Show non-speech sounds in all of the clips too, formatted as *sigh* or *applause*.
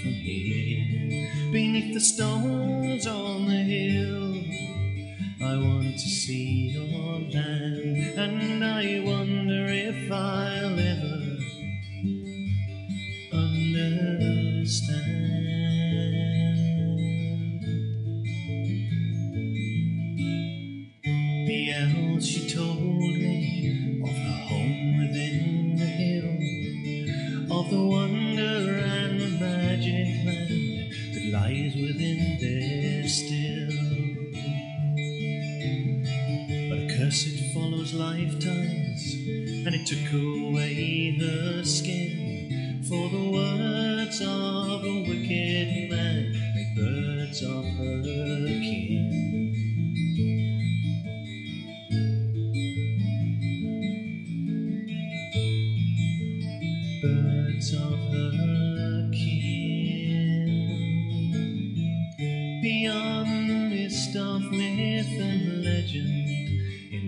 from here. Beneath the stone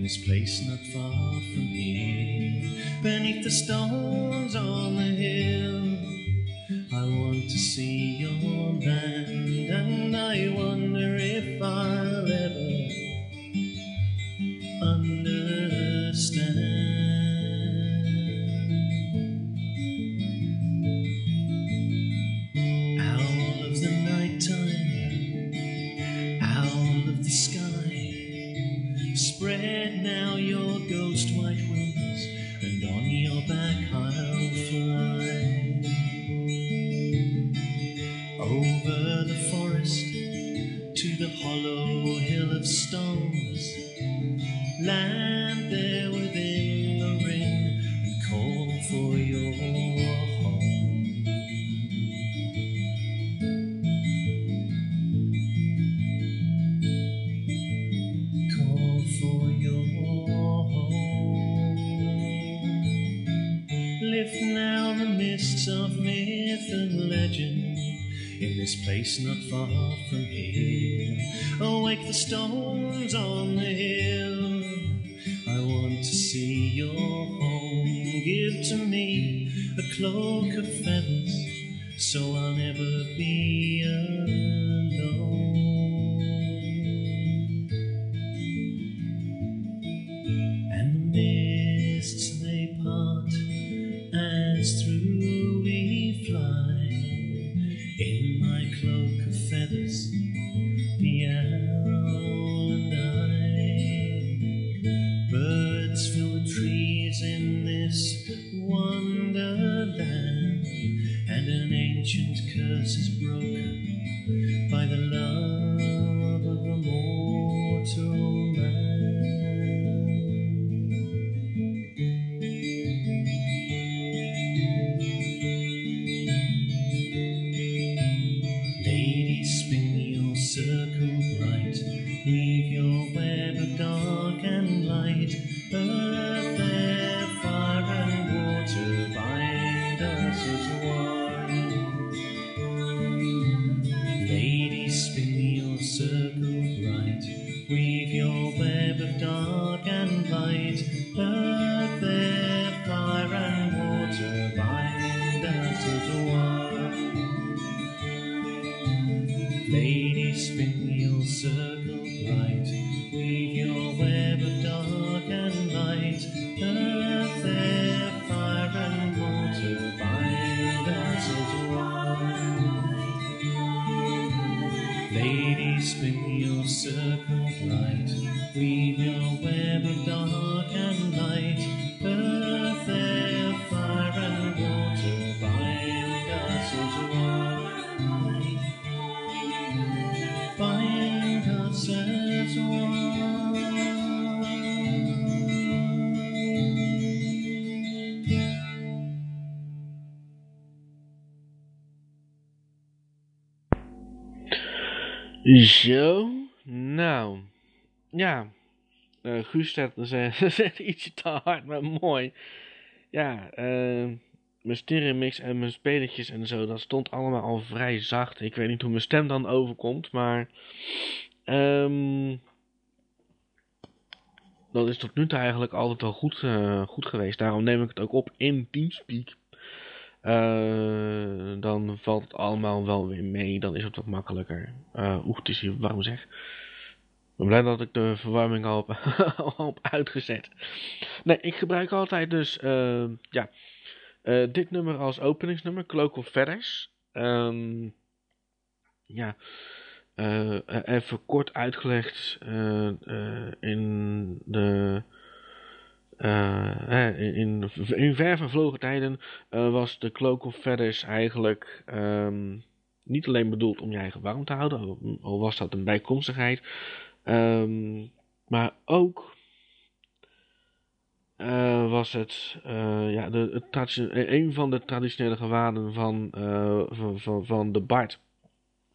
in this place not far from here, beneath the stones on the hill. I want to see your land, and I wonder if I'll. Zo, nou, ja, uh, Guus *laughs* zegt ietsje te hard, maar mooi. Ja, uh, mijn sterrenmix en mijn spelletjes en zo, dat stond allemaal al vrij zacht. Ik weet niet hoe mijn stem dan overkomt, maar um, dat is tot nu toe eigenlijk altijd wel goed, uh, goed geweest. Daarom neem ik het ook op in Teamspeak. Uh, dan valt het allemaal wel weer mee. Dan is het wat makkelijker. Uh, Oeh, het is hier warm zeg. Ik ben blij dat ik de verwarming al op *laughs* uitgezet. Nee, ik gebruik altijd dus uh, ja, dit nummer als openingsnummer. Cloak of. Um, ja, even kort uitgelegd in de uh, in, in ver vervlogen tijden uh, was de Cloak of Feathers eigenlijk um, niet alleen bedoeld om je eigen warm te houden, al was dat een bijkomstigheid, um, maar ook uh, was het ja, de, het een van de traditionele gewaden van, van, van, van, de Bard.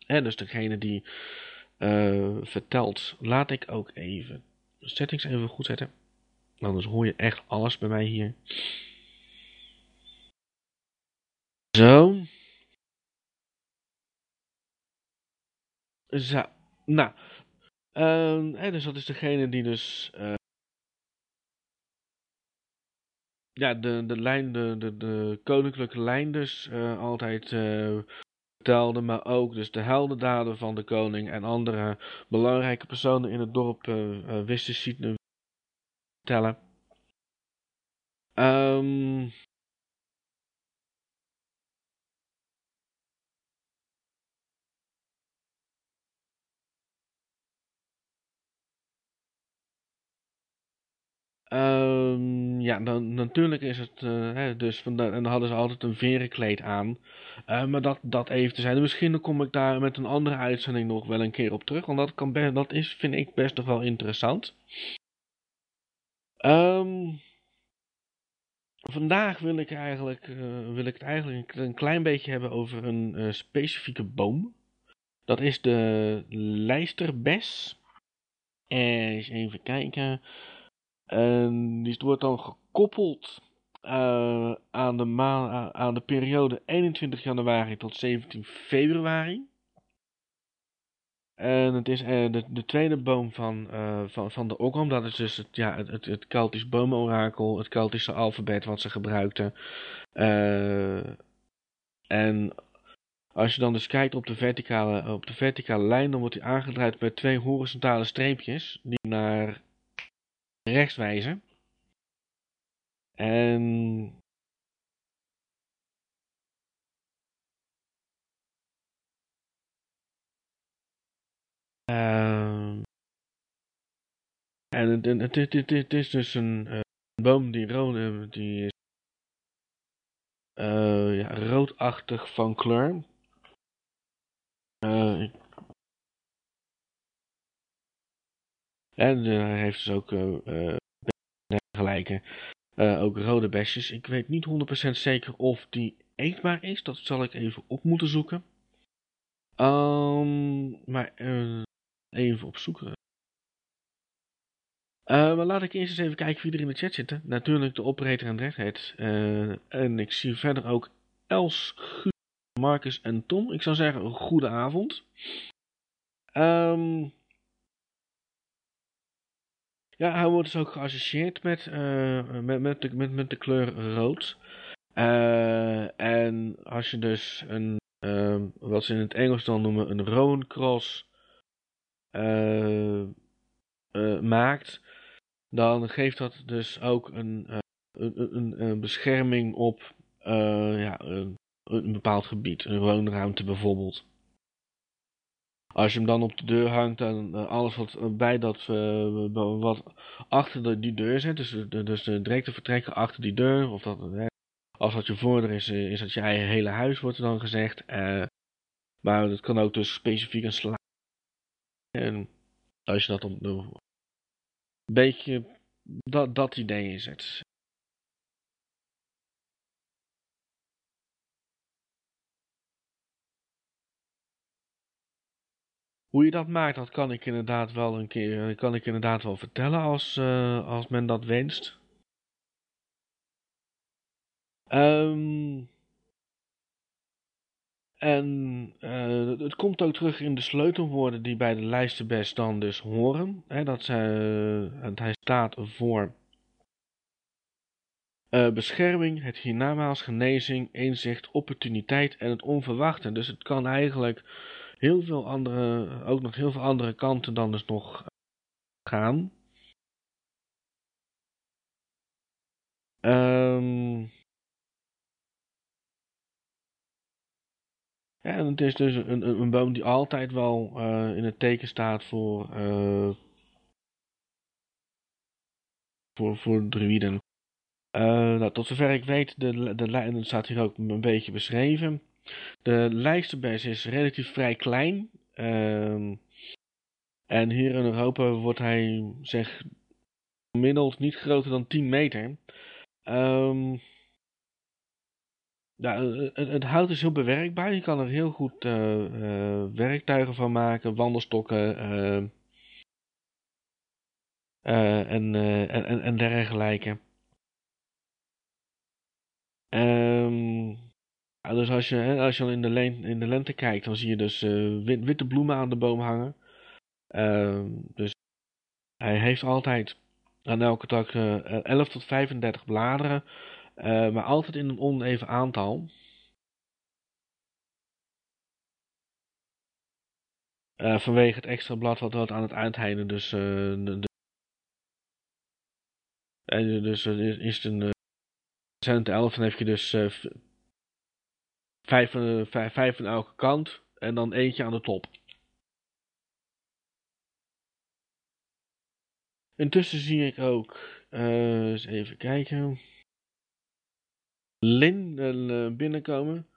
Dus degene die vertelt. Laat ik ook even settings even goed zetten. Anders hoor je echt alles bij mij hier. Zo. Zo. Nou. Uh, dus dat is degene die dus... Uh, ja, de, de lijn, de, de, de koninklijke lijn dus uh, altijd uh, vertelde, maar ook dus de heldendaden van de koning en andere belangrijke personen in het dorp uh, wisten Um, Um, ja, dan, natuurlijk is het, uh, hè, dus van en dan hadden ze altijd een verenkleed aan. Uh, maar dat, dat even te zijn. Misschien kom ik daar met een andere uitzending nog wel een keer op terug. Want dat, kan dat is, vind ik best nog wel interessant. Um, vandaag wil ik, eigenlijk, uh, wil ik het eigenlijk een klein beetje hebben over een uh, specifieke boom. Dat is de lijsterbes. Eens even kijken. En die wordt dan gekoppeld aan, de aan de periode 21 januari tot 17 februari. En het is uh, de, de, tweede boom van, uh, van, van de Ogham. Dat is dus het, ja, het, het, het Keltisch boomorakel, het Keltische alfabet wat ze gebruikten. Uh, en als je dan dus kijkt op de, verticale, op de verticale lijn, dan wordt die aangeduid met twee horizontale streepjes die naar rechts wijzen. En Uh, en het, is dus een, uh, boom die, rood, uh, die is uh, ja, roodachtig van kleur. en hij heeft dus ook dergelijke ook rode besjes. Ik weet niet 100% zeker of die eetbaar is. Dat zal ik even op moeten zoeken. Um, maar even opzoeken. Uh, maar laat ik eerst eens even kijken wie er in de chat zitten. Natuurlijk de operator en Redhead. Uh, en ik zie verder ook Els, Marcus en Tom. Ik zou zeggen, goede avond. Um, ja, hij wordt dus ook geassocieerd met, met, met, de, met, met de kleur rood. En als je dus een, uh, wat ze in het Engels dan noemen, een Rowan Cross maakt, dan geeft dat dus ook een, uh, een, een, bescherming op ja, een, bepaald gebied, een woonruimte bijvoorbeeld. Als je hem dan op de deur hangt, dan alles wat bij dat, wat achter die deur zit, dus de, dus directe vertrekken achter die deur, of dat, als dat je voordeur is, is dat je eigen hele huis, wordt dan gezegd. maar dat kan ook dus specifiek een en als je dat op een beetje dat, dat idee is het. Hoe je dat maakt, dat kan ik inderdaad wel een keer kan ik inderdaad wel vertellen als, als men dat wenst. Um, en uh, het komt ook terug in de sleutelwoorden die bij de lijstenbest dan dus horen. Hè, dat ze, uh, hij staat voor uh, bescherming, het hiernamaals, genezing, inzicht, opportuniteit en het onverwachte. Dus het kan eigenlijk heel veel andere, ook nog heel veel andere kanten dan dus nog gaan. Um, En het is dus een, een, boom die altijd wel uh, in het teken staat voor, uh, voor, voor druiden. Uh, nou, tot zover ik weet, de, de, en staat hier ook een beetje beschreven. De lijsterbes is relatief vrij klein. Uh, en hier in Europa wordt hij, zeg, gemiddeld niet groter dan 10 meter. Um, ja, eh, het, het, hout is heel bewerkbaar. Je kan er heel goed uh, werktuigen van maken, wandelstokken uh, en, en, en, dergelijke. Um, dus als je, als je al in de, in de lente kijkt, dan zie je dus wit, witte bloemen aan de boom hangen. Uh, dus hij heeft altijd aan elke tak 11 tot 35 bladeren. Uh, maar altijd in een oneven aantal. Uh, vanwege het extra blad wat, wat aan het uiteinde dus... Uh, de, en dus is het een... zijn het elf, dan heb je dus vijf, aan elke kant en dan eentje aan de top. Intussen zie ik ook, eens even kijken. Lin uh, binnenkomen.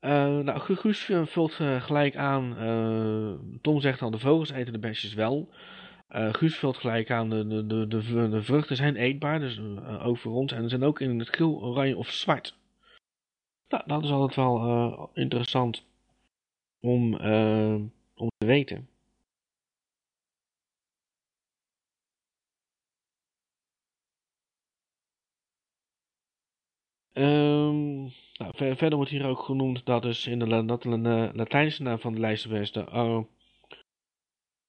Uh, nou, Guus vult uh, gelijk aan. Uh, Tom zegt al, de vogels eten de besjes wel. Guus vult gelijk aan, de, de, de, de, vruchten zijn eetbaar, dus over ons. En ze zijn ook in het geel, oranje of zwart. Nou, dat is altijd wel interessant om, om te weten. Um, verder wordt hier ook genoemd dat, dus in de, de Latijnse naam van de lijstenbest de uh,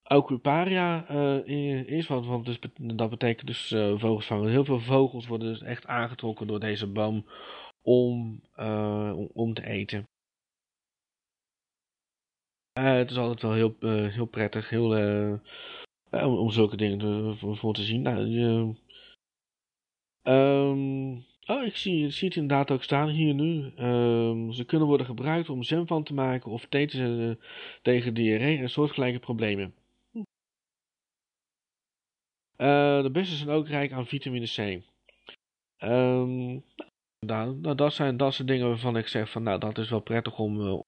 Aucuparia uh, is. Want, dus, dat betekent dus uh, vogelsvanger. Heel veel vogels worden dus echt aangetrokken door deze boom om, om, te eten. het is altijd wel heel, heel prettig heel, om, om, zulke dingen voor, te zien. Nou, um, Oh, ik zie, het inderdaad ook staan hier nu. Um, ze kunnen worden gebruikt om jam van te maken of thee te zetten tegen diarree en soortgelijke problemen. Uh, de bessen zijn ook rijk aan vitamine C. Um, nou, dat, zijn, dat zijn dingen waarvan ik zeg van nou dat is wel prettig om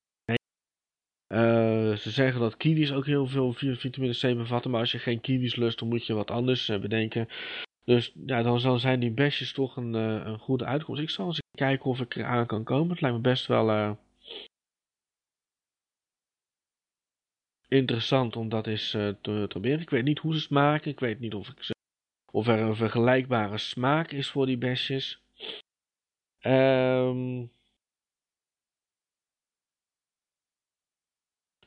uh, ze zeggen dat kiwis ook heel veel vitamine C bevatten, maar als je geen kiwis lust, dan moet je wat anders bedenken. Dus ja, dan, zijn die bestjes toch een, uh, een goede uitkomst. Ik zal eens kijken of ik eraan kan komen. Het lijkt me best wel uh, interessant om dat eens uh, te, proberen. Ik weet niet hoe ze smaken. Ik weet niet of, ik of er een vergelijkbare smaak is voor die bestjes. Um,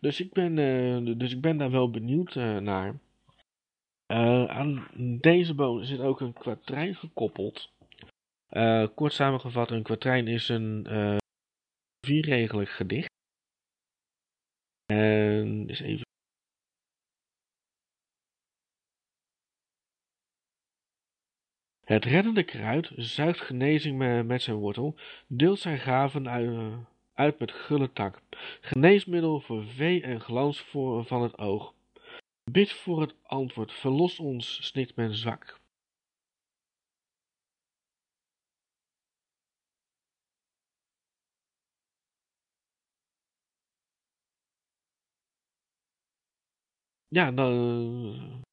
dus, ik ben, dus ik ben daar wel benieuwd naar. Uh, aan deze boom zit ook een kwatrijn gekoppeld. Uh, kort samengevat, een kwatrijn is een uh, vierregelig gedicht. En is even. Het reddende kruid zuigt genezing met zijn wortel, deelt zijn gaven uit, uit met gulle tak. Geneesmiddel voor vee en glans voor, van het oog. Bid voor het antwoord, verlos ons, snikt men zwak. Ja, dan,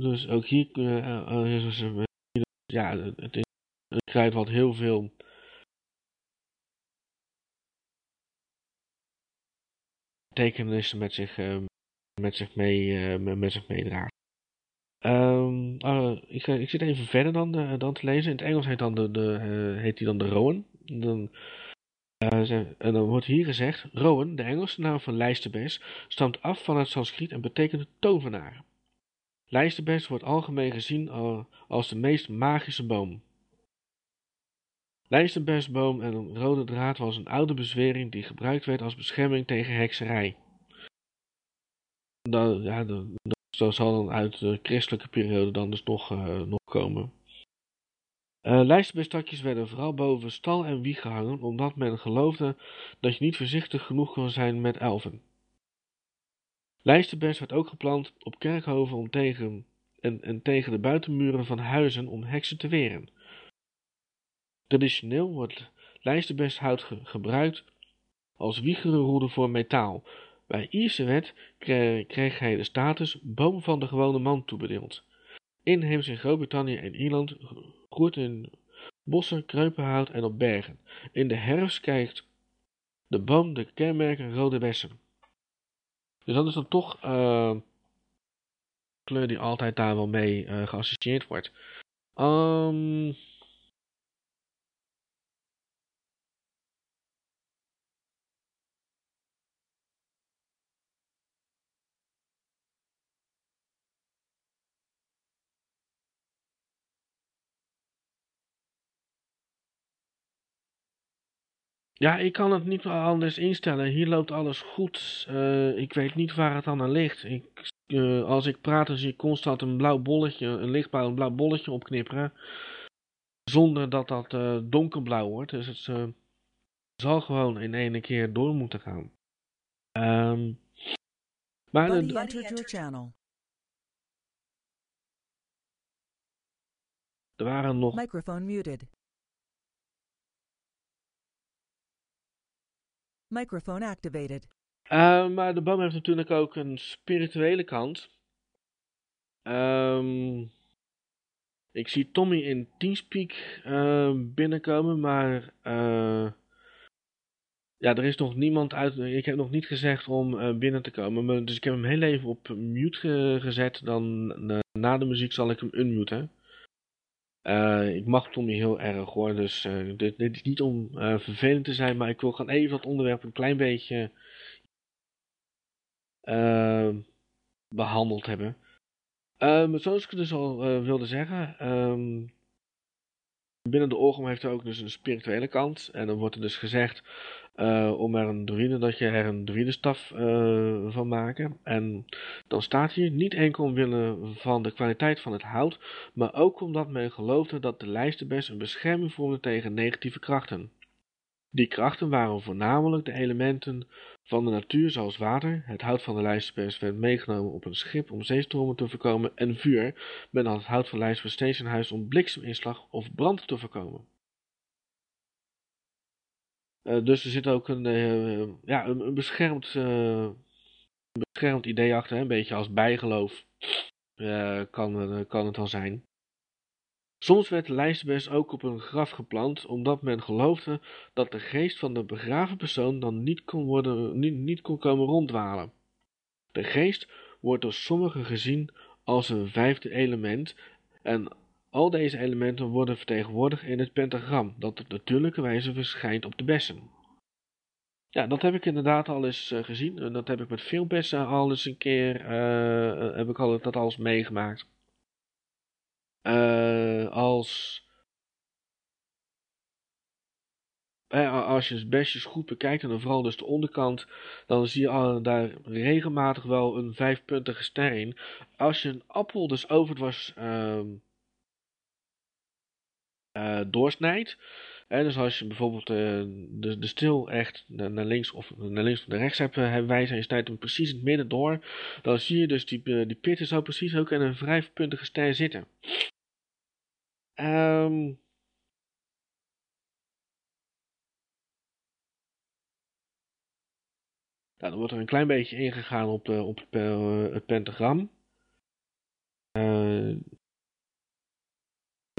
dus ook hier, uh, ja, het is een kruid wat heel veel tekenissen met zich ehm, met zich, mee, met zich meedraagt. Um, ik, ik, zit even verder dan, dan te lezen. In het Engels heet, dan de, de, heet hij dan de Rowan. Dan, en dan wordt hier gezegd, Rowan, de Engelse naam van lijsterbes, stamt af van het Sanskriet en betekent tovenaar. Lijsterbes wordt algemeen gezien als de meest magische boom. Lijsterbesboom en een rode draad was een oude bezwering die gebruikt werd als bescherming tegen hekserij. Dat, ja, dat, zal dan uit de christelijke periode dan dus nog, uh, nog komen. Uh, werden vooral boven stal en wieg gehangen, omdat men geloofde dat je niet voorzichtig genoeg kon zijn met elfen. Lijsterbes werd ook geplant op kerkhoven om tegen, en, en tegen de buitenmuren van huizen om heksen te weren. Traditioneel wordt lijsterbesthout ge gebruikt als wiegerenroede voor metaal. Bij Ierse wet kreeg hij de status boom van de gewone man toebedeeld. Inheems in Groot-Brittannië en Ierland groeit in bossen, kreupelhout en op bergen. In de herfst krijgt de boom de kenmerken rode bessen. Dus dat is dan toch uh, kleur die altijd daar wel mee uh, geassocieerd wordt. Um, Ja, ik kan het niet anders instellen. Hier loopt alles goed. Uh, ik weet niet waar het aan ligt. Ik, uh, als ik praat, dan zie ik constant een blauw bolletje, een lichtblauw een blauw bolletje opknipperen. Zonder dat dat uh, donkerblauw wordt. Dus het zal gewoon in ene keer door moeten gaan. Um, maar channel. Er waren nog... Microphone muted. Microphone activated. Uh, maar de boom heeft natuurlijk ook een spirituele kant. Um, ik zie Tommy in Teamspeak uh, binnenkomen, maar uh, ja, er is nog niemand uit. Ik heb nog niet gezegd om uh, binnen te komen, dus ik heb hem heel even op mute ge gezet. Dan na de muziek zal ik hem unmuten. Uh, ik mag Tommy heel erg hoor, dus uh, dit, is niet om uh, vervelend te zijn, maar ik wil gewoon even dat onderwerp een klein beetje behandeld hebben. Zoals ik dus al wilde zeggen, um, binnen de orgel heeft er ook dus een spirituele kant. En dan wordt er dus gezegd uh, om er een druide, dat je er een druidestaf uh, van maken. En dan staat hier niet enkel omwille van de kwaliteit van het hout, maar ook omdat men geloofde dat de lijstenbes een bescherming vormde tegen negatieve krachten. Die krachten waren voornamelijk de elementen van de natuur zoals water, het hout van de lijstenbes werd meegenomen op een schip om zeestromen te voorkomen en vuur, men had het hout van lijstenbes steeds in huis om blikseminslag of brand te voorkomen. Uh, dus er zit ook een, uh, ja, een, beschermd, een beschermd idee achter, een beetje als bijgeloof kan, kan het wel zijn. Soms werd de lijstbest ook op een graf geplant, omdat men geloofde dat de geest van de begraven persoon dan niet kon, worden, niet, niet kon komen ronddwalen. De geest wordt door sommigen gezien als een vijfde element en al deze elementen worden vertegenwoordigd in het pentagram, dat op natuurlijke wijze verschijnt op de bessen. Ja, dat heb ik inderdaad al eens uh, gezien. Dat heb ik met veel bessen al eens een keer, uh, heb ik al, dat al eens meegemaakt. Uh, als, als je besjes goed bekijkt, en vooral dus de onderkant, dan zie je daar regelmatig wel een vijfpuntige ster in. Als je een appel dus overdwars uh, uh, doorsnijdt. Dus als je bijvoorbeeld uh, de, de stil echt naar, links of naar links of naar rechts hebt uh, wijzen en je snijdt hem precies in het midden door, dan zie je dus die, die pitten zo precies ook in een vijfpuntige ster zitten. Um, nou, dan wordt er een klein beetje ingegaan op, op het pentagram.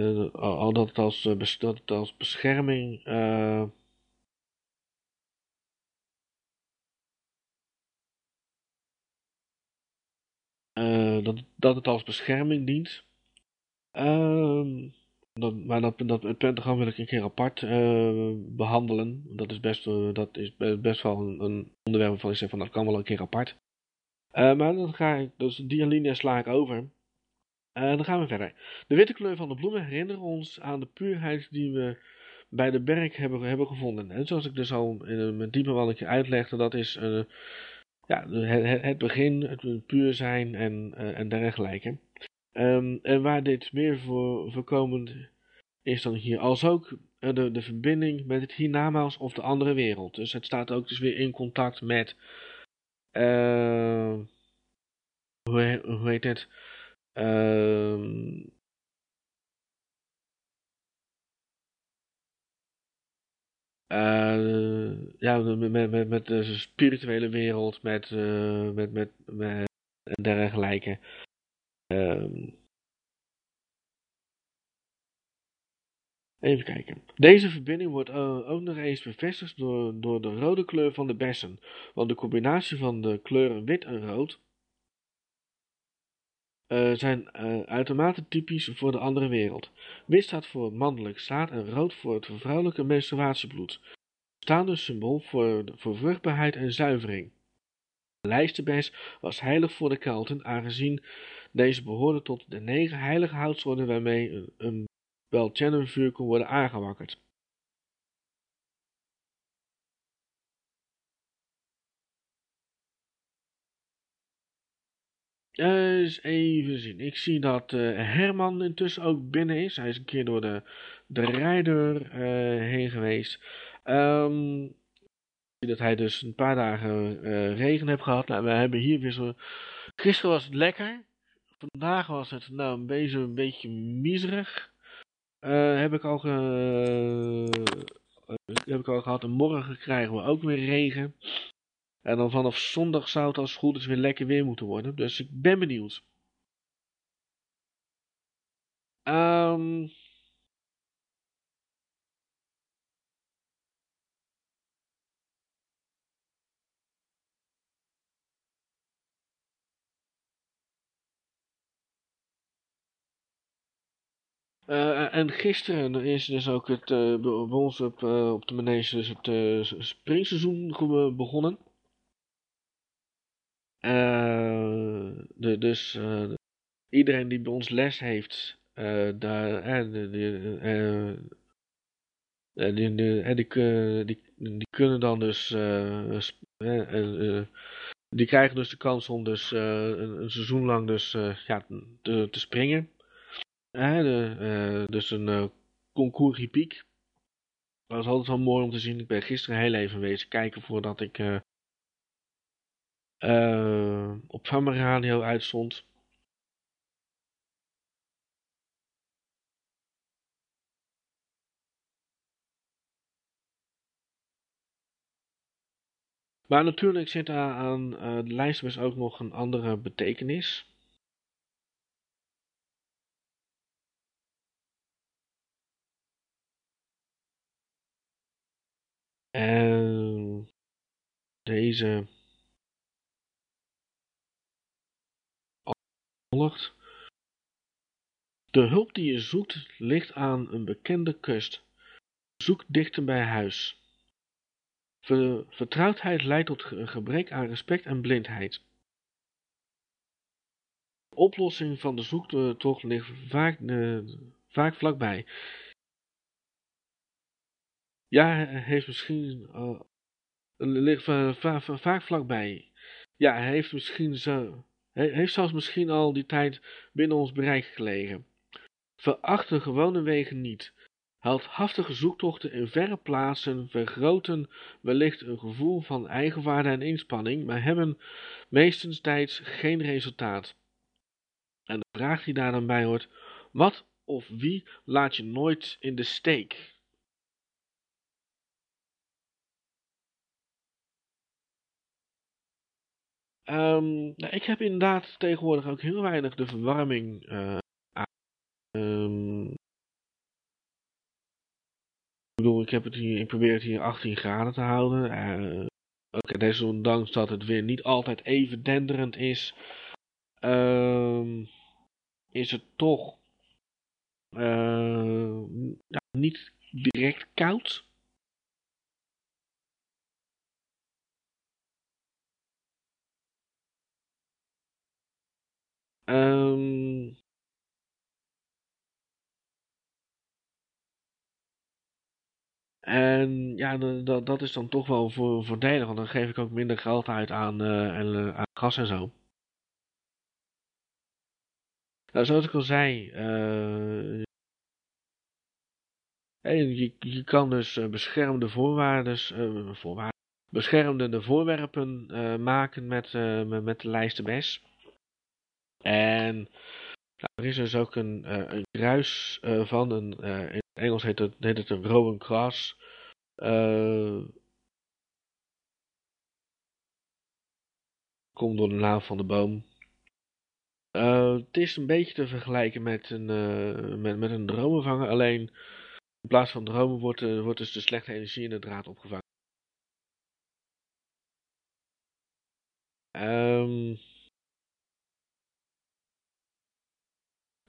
Uh, al dat het als, uh, dat als bescherming uh, eh, dat, dat het als bescherming dient. Ehm, maar dat, dat, het pentagram wil ik een keer apart eh, behandelen. Dat is best, eh, dat is best wel een, een onderwerp waarvan ik zeg van dat kan wel een keer apart. maar dan ga ik, dus die alinea sla ik over. En dan gaan we verder. De witte kleur van de bloemen herinneren ons aan de puurheid die we bij de berk hebben, hebben gevonden. En zoals ik dus al in een diepe ik uitlegde, dat is uh, ja, het, het, begin, het puur zijn en, uh, en dergelijke. Um, en waar dit meer voor, voorkomend is dan hier, als ook de, de verbinding met het hiernamaals of de andere wereld. Dus het staat ook dus weer in contact met, uh, hoe, hoe heet het, Uh, ja, met, met, met de spirituele wereld, met, uh, met, met, met en dergelijke. Uh, even kijken. Deze verbinding wordt ook nog eens bevestigd door, door de rode kleur van de bessen. Want de combinatie van de kleuren wit en rood uh, zijn uh, uitermate typisch voor de andere wereld. Wit staat voor het mannelijk zaad en rood voor het vrouwelijke menstruatiebloed. Staan dus symbool voor, voor vruchtbaarheid en zuivering. De lijsterbes was heilig voor de Kelten, aangezien deze behoorde tot de negen heilige houtsoorten waarmee een, een Belchannon-vuur kon worden aangewakkerd. Eens even zien. Ik zie dat uh, Herman intussen ook binnen is. Hij is een keer door de, de rijdeur uh, heen geweest. Um, dat hij dus een paar dagen uh, regen heeft gehad. Nou, we hebben hier weer zo... Gisteren was het lekker. Vandaag was het nou een beetje, een beetje miserig. heb ik al heb ik al gehad. En morgen krijgen we ook weer regen. En dan vanaf zondag zou het als goed is weer lekker weer moeten worden. Dus ik ben benieuwd. Um, Uh, en gisteren is dus ook het, uh, op, uh, op de manege dus het springseizoen begonnen. Uh, de, dus uh, iedereen die bij ons les heeft, uh, die, kunnen dan dus, die krijgen dus de kans om dus een, een, seizoen lang dus ja, te, te springen. De, dus een concours hippiek. Dat was altijd wel mooi om te zien. Ik ben gisteren heel even wezen kijken voordat ik uh, op Hammer Radio uitzond. Maar natuurlijk zit daar aan uh, de lijstbus ook nog een andere betekenis. En deze De hulp die je zoekt ligt aan een bekende kust. Zoek dichter bij huis. vertrouwdheid leidt tot een gebrek aan respect en blindheid. De oplossing van de zoektocht ligt vaak, uh, vaak vlakbij. Ja, heeft misschien. Uh, ligt vaak vlakbij. Ja, hij heeft misschien zo heeft zelfs misschien al die tijd binnen ons bereik gelegen. Veracht de gewone wegen niet. Heldhaftige zoektochten in verre plaatsen vergroten wellicht een gevoel van eigenwaarde en inspanning, maar hebben meestentijds geen resultaat. En de vraag die daar dan bij hoort, wat of wie laat je nooit in de steek? Um, nou, ik heb inderdaad tegenwoordig ook heel weinig de verwarming uh, ik bedoel, ik, heb het hier, ik probeer het hier 18 graden te houden. Uh, desondanks dat het weer niet altijd even denderend is. ehm, is het toch eh, niet direct koud. Ehm En ja, dat, dat is dan toch wel voor, voordelig, want dan geef ik ook minder geld uit aan, eh, en, eh, aan gas en zo. Nou, zoals ik al zei, eh, je, je kan dus beschermde voorwaarden, beschermende voorwerpen maken met, met, de lijst BES. En er is dus ook een, eh, een kruis eh, van, een, eh, in Engels heet het, heet het een Rowan Cross. Komt door de naam van de boom. Het is een beetje te vergelijken met een, met, met een dromenvanger, alleen in plaats van dromen wordt, wordt dus de slechte energie in de draad opgevangen. Ehm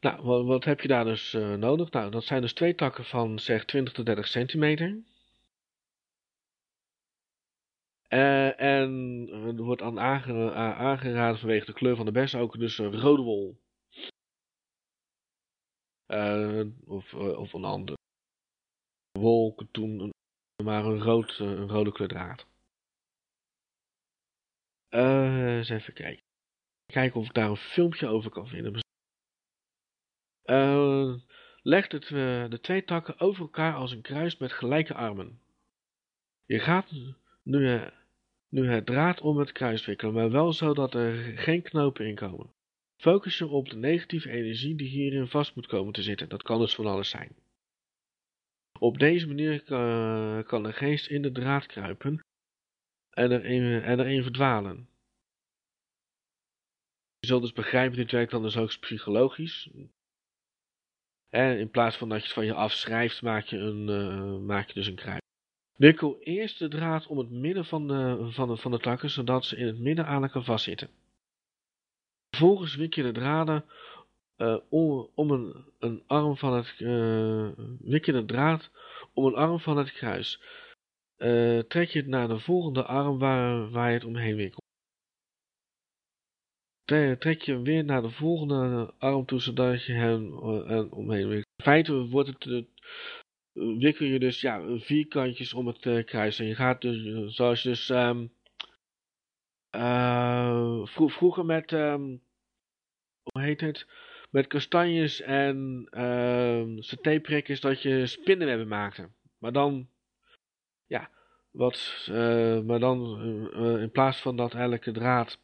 nou, wat, wat heb je daar dus eh, nodig? Nou, dat zijn dus twee takken van zeg 20 tot 30 centimeter. Eh, en er wordt aan aangeraden vanwege de kleur van de bes ook dus rode wol. Eh, of, eh, of een andere wol, katoen, maar een, rood, eh, een rode kleurdraad. Eh, eens even kijken. Kijken of ik daar een filmpje over kan vinden. Eh, leg eh, de twee takken over elkaar als een kruis met gelijke armen. Je gaat nu, eh, nu het draad om het kruis wikkelen, maar wel zo dat er geen knopen in komen. Focus je op de negatieve energie die hierin vast moet komen te zitten. Dat kan dus van alles zijn. Op deze manier kan, kan de geest in de draad kruipen en erin, erin verdwalen. Je zult dus begrijpen, dit werkt dan dus ook psychologisch. En in plaats van dat je het van je afschrijft, maak je, een, eh, maak je dus een kruis. Wikkel eerst de draad om het midden van de, van van de takken, zodat ze in het midden aan elkaar vastzitten. Vervolgens wik je de draden eh, om, een, een arm van het, eh, je de draad om een arm van het kruis. Trek je het naar de volgende arm waar, waar je het omheen wikkelt. Tre- Trek je weer naar de volgende arm toe, zodat je hem eh, omheen wikkelt. In feite wordt het, eh, wikkel je dus ja, vierkantjes om het eh, kruis. En je gaat dus, zoals je dus vro- vroeger met, ehm, hoe heet het, met kastanjes en ehm satéprikkers dat je spinnenwebben maakte. Maar dan, ja, wat, maar dan in plaats van dat elke draad,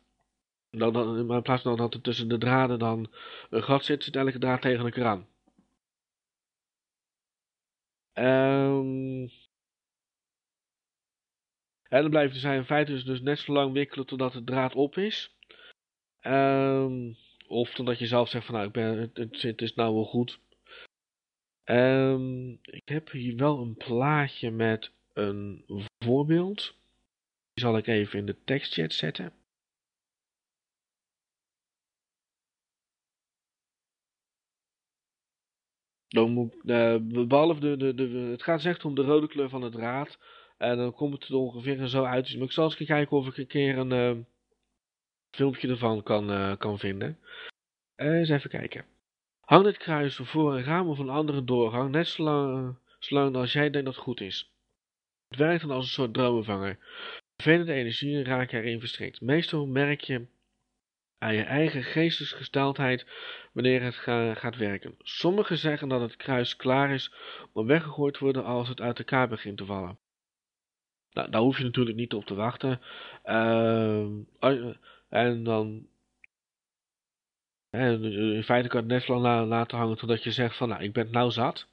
dan, dan, maar in plaats van dat er tussen de draden dan een gat zit, zit elke draad tegen elkaar aan. Ehm en dan blijft dus in feite dus, dus net zo lang wikkelen totdat de draad op is. Ehm, of totdat je zelf zegt van nou, ik ben, het, het is nou wel goed. Ehm, ik heb hier wel een plaatje met een voorbeeld. Die zal ik even in de tekstchat zetten. Dan moet, eh, behalve de, de, de, het gaat echt om de rode kleur van de draad. En dan komt het er ongeveer zo uit. Maar ik zal eens kijken of ik een keer een eh, filmpje ervan kan, eh, kan vinden. Eh, eens even kijken. Hang dit kruis voor een raam of een andere doorgang, net zolang, zolang als jij denkt dat het goed is. Het werkt dan als een soort dromenvanger. Vervelende energieën raken erin verstrikt. Meestal merk je aan je eigen geestesgesteldheid wanneer het ga- gaat werken. Sommigen zeggen dat het kruis klaar is om weggegooid te worden als het uit elkaar begint te vallen. Nou, daar hoef je natuurlijk niet op te wachten. Ehm, en dan. In feite kan het net zo lang la- laten hangen totdat je zegt van nou, ik ben het nou zat.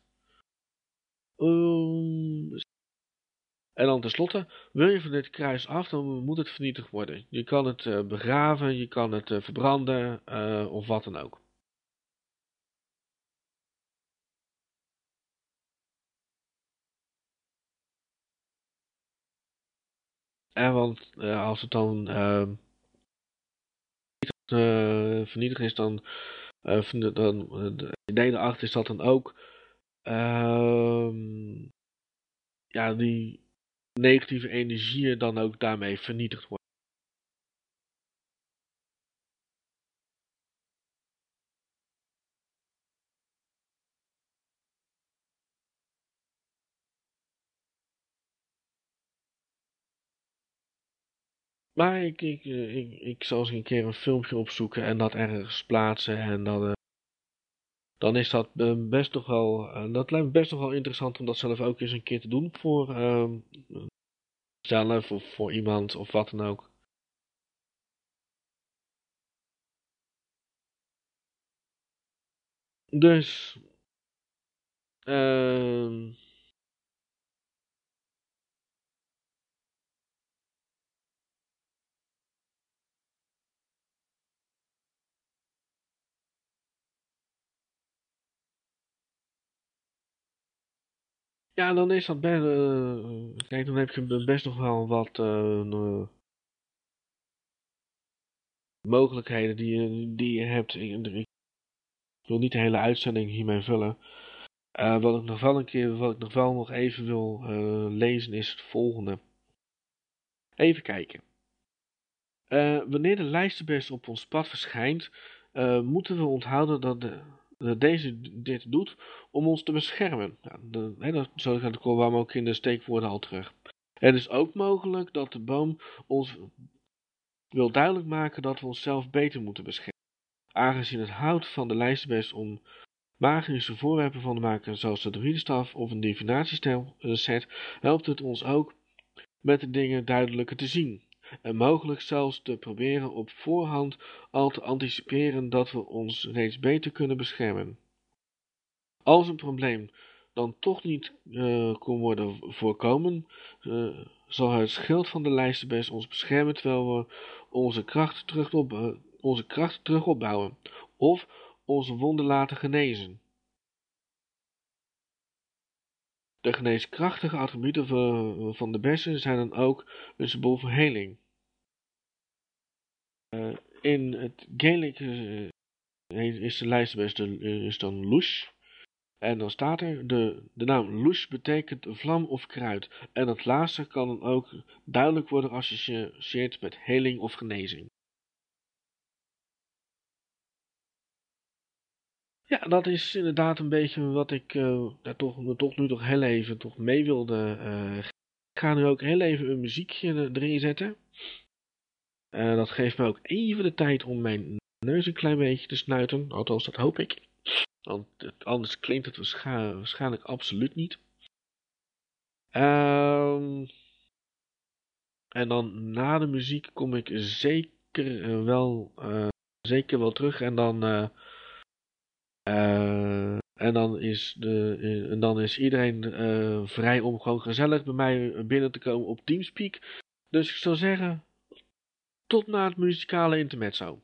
Ehm, en dan tenslotte, wil je van dit kruis af, dan moet het vernietigd worden. Je kan het eh, begraven, je kan het eh, verbranden eh, of wat dan ook. En want als het dan ehm, uh, vernietigen is dan, dan het idee erachter is dat dan ook uh, ja, die negatieve energieën dan ook daarmee vernietigd worden. Maar ik, ik, eh, ik, ik zal eens een keer een filmpje opzoeken en dat ergens plaatsen. En dan, uh, dan is dat uh, best nog wel. Uh, dat lijkt me best nog wel interessant om dat zelf ook eens een keer te doen voor ehm, zelf of voor iemand of wat dan ook. Dus. Ehm Ja, dan is dat best... Uh, kijk, dan heb je best nog wel wat uh, mogelijkheden die je, die je hebt. Ik, wil niet de hele uitzending hiermee vullen. Uh, wat ik nog wel een keer, wat ik nog wel nog even wil lezen is het volgende. Even kijken. wanneer de lijstenbest op ons pad verschijnt, moeten we onthouden dat de, dat deze dit doet om ons te beschermen. Ja, hè, dat, zo gaat de ook in de steekwoorden al terug. Het is ook mogelijk dat de boom ons wil duidelijk maken dat we onszelf beter moeten beschermen. Aangezien het hout van de lijstbest om magische voorwerpen van te maken, zoals de druidenstaf of een divinatiestel-set, helpt het ons ook met de dingen duidelijker te zien. En mogelijk zelfs te proberen op voorhand al te anticiperen dat we ons reeds beter kunnen beschermen. Als een probleem dan toch niet uh, kon worden voorkomen, uh, zal het schild van de lijstenbest ons beschermen terwijl we onze kracht terug, op, uh, onze kracht terug opbouwen of onze wonden laten genezen. De geneeskrachtige attributen van de bessen zijn dan ook een symbool voor heling. in het Gaelic is de lijstenbest is dan Lush. En dan staat er, de, de naam Lush betekent vlam of kruid. En dat laatste kan dan ook duidelijk worden geassocieerd met heling of genezing. Ja, dat is inderdaad een beetje wat ik uh, toch, toch nu toch heel even toch mee wilde. Uh, ik ga nu ook heel even een muziekje erin zetten. Uh, dat geeft me ook even de tijd om mijn neus een klein beetje te snuiten. Althans, dat hoop ik. Want anders klinkt het waarschijnlijk absoluut niet. Um, en dan na de muziek kom ik zeker wel, zeker wel terug. En dan, uh, en dan, is, de, en dan is iedereen vrij om gewoon gezellig bij mij binnen te komen op Teamspeak. Dus ik zou zeggen, tot na het muzikale intermezzo.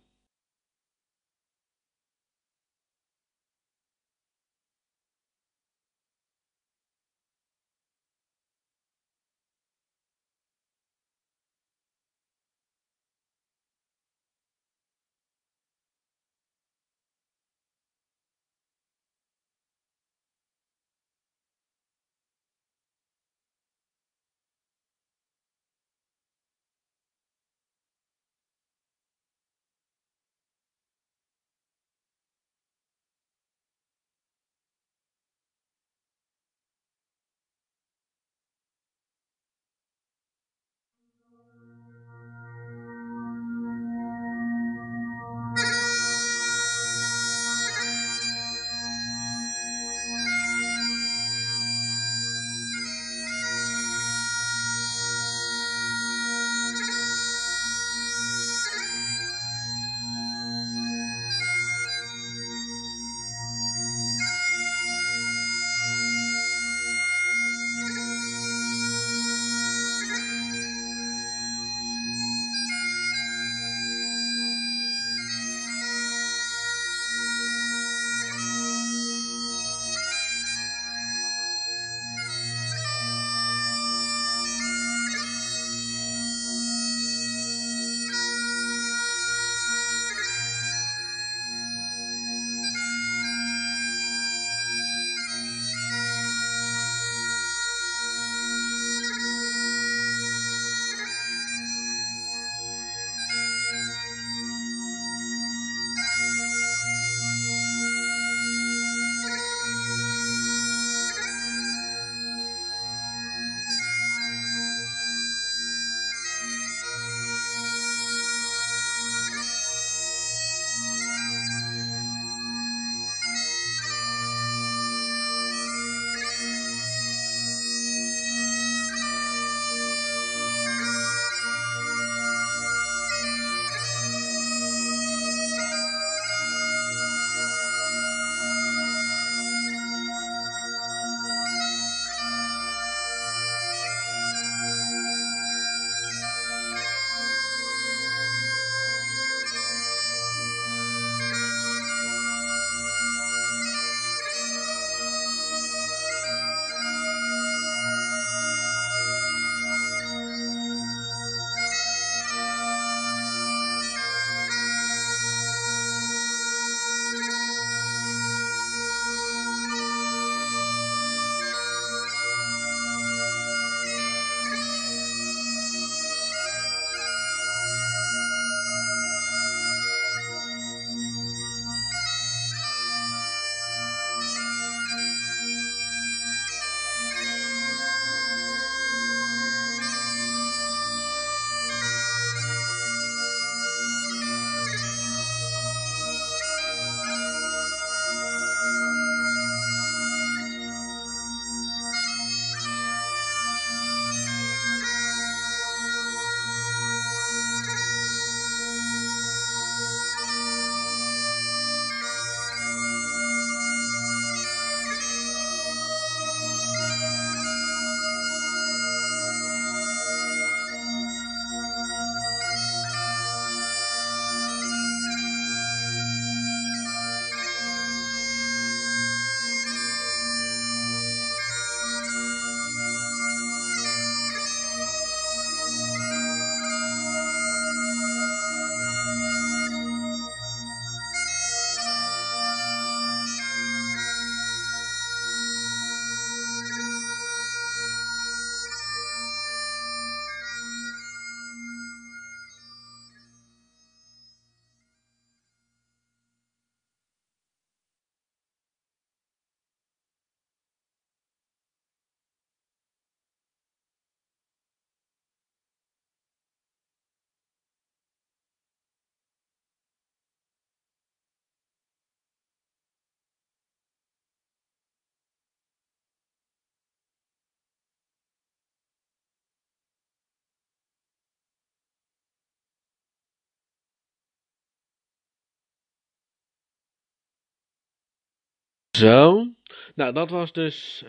Zo. Nou, dat was dus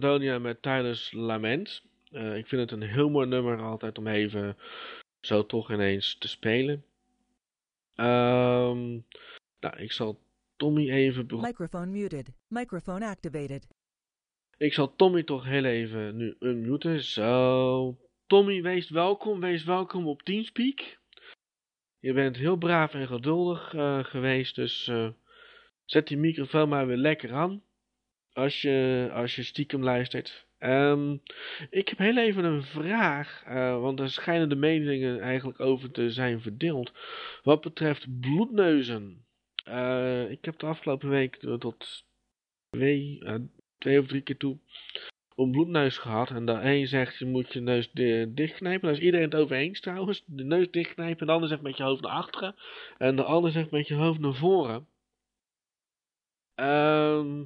Donia met Tyler's Lament. Eh, ik vind het een heel mooi nummer altijd om even zo toch ineens te spelen. Ehm, nou, ik zal Tommy even... Microphone muted. Microphone activated. Ik zal Tommy toch heel even nu unmuten. Zo. Tommy, wees welkom. Wees welkom op Teamspeak. Je bent heel braaf en geduldig eh, geweest, dus zet die microfoon maar weer lekker aan. Als je, als je stiekem luistert. Ehm, ik heb heel even een vraag, eh, want er schijnen de meningen eigenlijk over te zijn verdeeld. Wat betreft bloedneuzen. Eh, ik heb de afgelopen week tot twee, eh, twee of drie keer toe een bloedneus gehad. En de een zegt je moet je neus di- dichtknijpen. Daar is iedereen het over eens trouwens. De neus dichtknijpen. En de ander zegt met je hoofd naar achteren. En de ander zegt met je hoofd naar voren. Ehm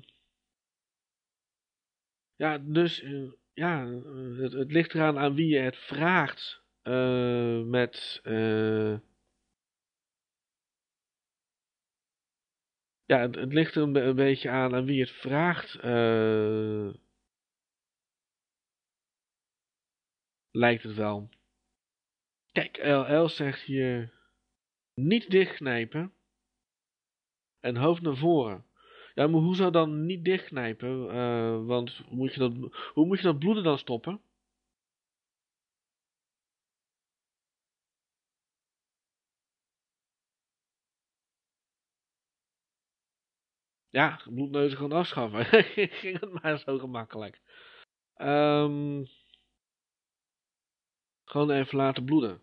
ja, dus eh, ja, het, het ligt eraan aan wie je het vraagt. eh, met eh, ja, het, ligt er een, be- een beetje aan aan wie het vraagt. lijkt het wel. Kijk, LL zegt hier niet dichtknijpen en hoofd naar voren. Hoe zou dan niet dichtknijpen? Eh, want hoe moet, je dat, hoe moet je dat bloeden dan stoppen? Ja, bloedneuzen gewoon afschaffen. *laughs* Ging het maar zo gemakkelijk. Ehm gewoon even laten bloeden.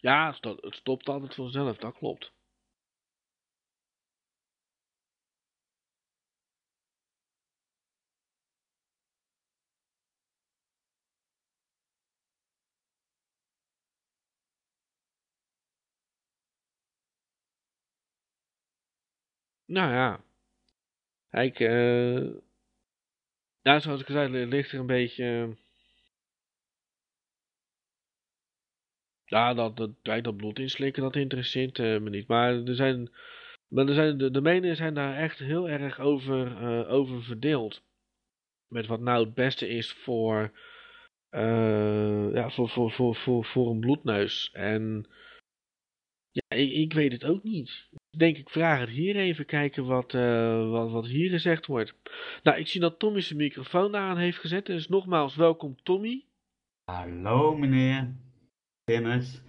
Ja, het sto- het stopt altijd vanzelf, dat klopt. Nou ja. Kijk, eh ja, zoals ik zei, li- ligt er een beetje... Ja, dat, dat, dat bloed inslikken, dat interesseert eh, me niet. Maar er zijn, maar er zijn de, meningen zijn daar echt heel erg over, eh, over verdeeld. Met wat nou het beste is voor, eh, ja, voor, voor, voor, voor, voor een bloedneus. En ja, ik, ik weet het ook niet. Ik denk, ik vraag het hier even, kijken wat, wat, wat hier gezegd wordt. Nou, ik zie dat Tommy zijn microfoon aan heeft gezet. Dus nogmaals, welkom Tommy. Hallo meneer. Dennis.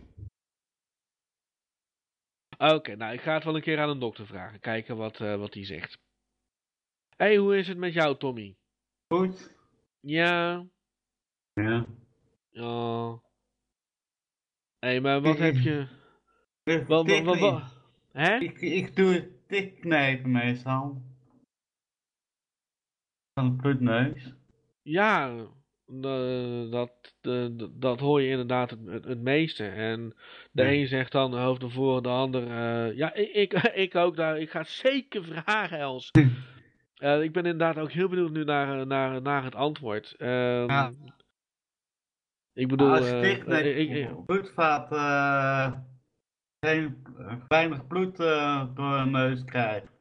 Oké, nou, ik ga het wel een keer aan een dokter vragen. Kijken wat, eh wat hij zegt. Hé, hey, hoe is het met jou, Tommy? Goed? Ja, Ja. ja. Hé, hey, maar wat heb je... Ik, Wat, wat, wat, wat- Hè? ik, ik doe het dikknijpen meestal. Van de bloedneus. Ja, dat, dat hoor je inderdaad het, het, meeste. En de een zegt dan hoofd naar voren, de ander... eh, ja, ik, ik, *laughs* ik ook. Nou, ik ga het zeker vragen, Els. Eh, ik ben inderdaad ook heel benieuwd nu naar, naar, naar het antwoord. Ehm, Ja. Ik bedoel... Als je eh, ik- bloedvaat, geen, weinig bloed door de neus krijgt.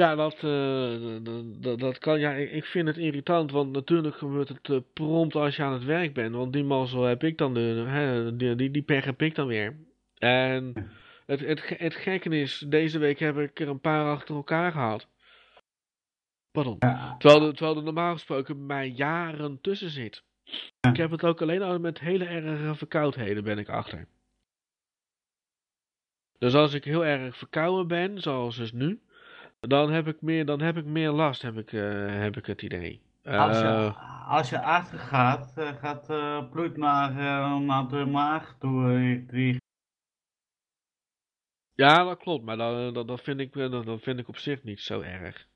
Ja, dat, eh, d- d- dat kan. Ja, ik ik vind het irritant, want natuurlijk gebeurt het eh, prompt als je aan het werk bent. Want die mazzel heb ik dan, de, hè, die, die, die pech heb ik dan weer. En het, het, het gekke is, deze week heb ik er een paar achter elkaar gehad. Pardon. Ja. Terwijl, er- terwijl er normaal gesproken bij mij jaren tussen zit. Ik heb het ook alleen al met hele erge verkoudheden ben ik achter. Dus als ik heel erg verkouden ben, zoals dus nu, dan heb ik meer, dan heb ik meer last, heb ik, eh, heb ik het idee. Als je, Eh, als je achter gaat, eh, gaat eh, bloed naar, naar de maag toe. die, ja, dat klopt, maar dat, dat, vind ik, dat, dat vind ik op zich niet zo erg.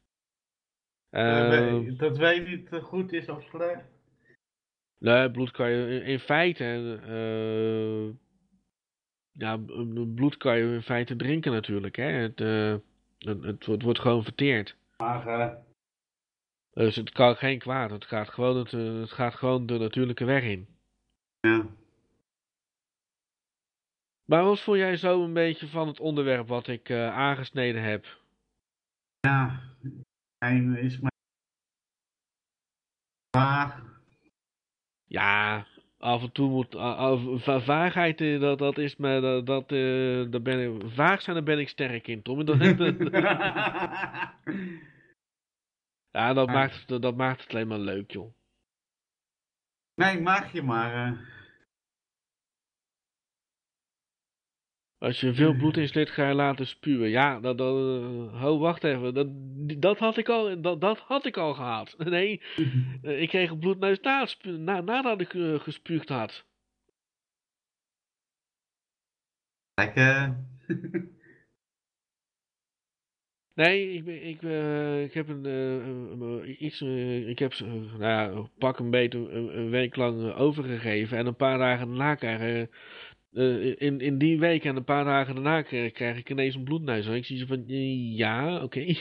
weet- dat weet niet goed is of slecht. nee, bloed kan je in, feite, ja, bloed kan je in feite drinken natuurlijk, hè. Het, het, het, wordt- gewoon verteerd. Maar Dus het kan geen kwaad, het gaat gewoon, het, eh, het gaat gewoon de natuurlijke weg in. ja. Maar wat vond jij zo een beetje van het onderwerp wat ik eh, aangesneden heb? Ja, hij is maar. Ja, af en toe moet... a- a- va- vaagheid, eh, dat, dat is me... Dat, dat, eh, daar ben ik, vaag zijn, daar ben ik sterk in, Tom. *laughs* Dat, ja, dat, Ja. maakt, dat, dat maakt het alleen maar leuk, joh. nee, mag je maar. eh. Als je veel bloed in slit, ga je laten spuwen. Ja, dat, dat, eh, ho, wacht even. Dat, dat, had ik al, dat, dat had ik al gehad. *laughs* Nee, eh, ik kreeg een bloedneus na, het spu- na, nadat ik eh, gespuugd had. Kijk, eh. *laughs* Nee, ik, ben, ik, eh, ik heb een, eh, iets, eh, ik heb ze, eh, nou ja, pak een beetje een, een week lang eh, overgegeven en een paar dagen daarna krijg eh, in, in die week en een paar dagen daarna krijg, krijg ik ineens een bloedneus. En ik zie zo van, eh, ja, oké. *laughs*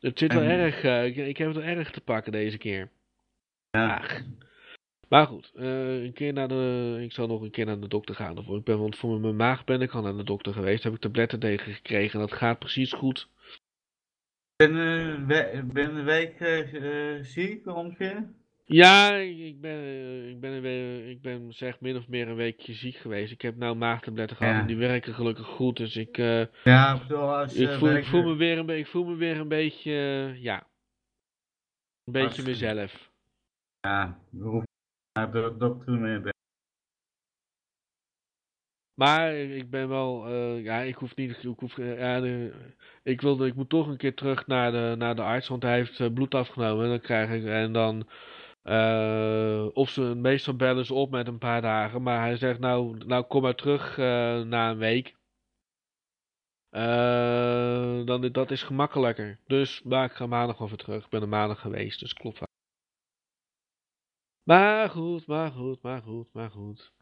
Het zit wel En- erg, eh, ik, ik heb het wel erg te pakken deze keer. ja. Ach. Maar goed, een keer naar de, ik zal nog een keer naar de dokter gaan. Of, ik ben, want voor mijn maag ben ik al naar de dokter geweest. Heb ik tabletten tegen gekregen en dat gaat precies goed. ben, ben een week ziek ongeveer. Ja, ik ben, eh, ik, ben een ik ben zeg min of meer een weekje ziek geweest. Ik heb nou maagtabletten gehad Ja. en die werken gelukkig goed. Dus ik, eh, Ja, ik bedoel, als ik, eh, voel, ik, werk- voel me weer een, ik voel me weer een beetje, ja, een beetje Als- mezelf. Ja, we hoeven naar de dokter mee Maar ik ben wel, ja, ik hoef niet, ik hoef, ja, de- ik wilde, ik moet toch een keer terug naar de, naar de arts, want hij heeft bloed afgenomen en dan krijg ik, en dan, eh, of ze, meestal bellen ze op met een paar dagen, maar hij zegt nou, nou kom maar terug eh, na een week. Eh, dan, dat is gemakkelijker. Dus, maar ik ga maandag wel weer terug. Ik ben er maandag geweest, dus klopt wel. Maar goed, maar goed, maar goed, maar goed.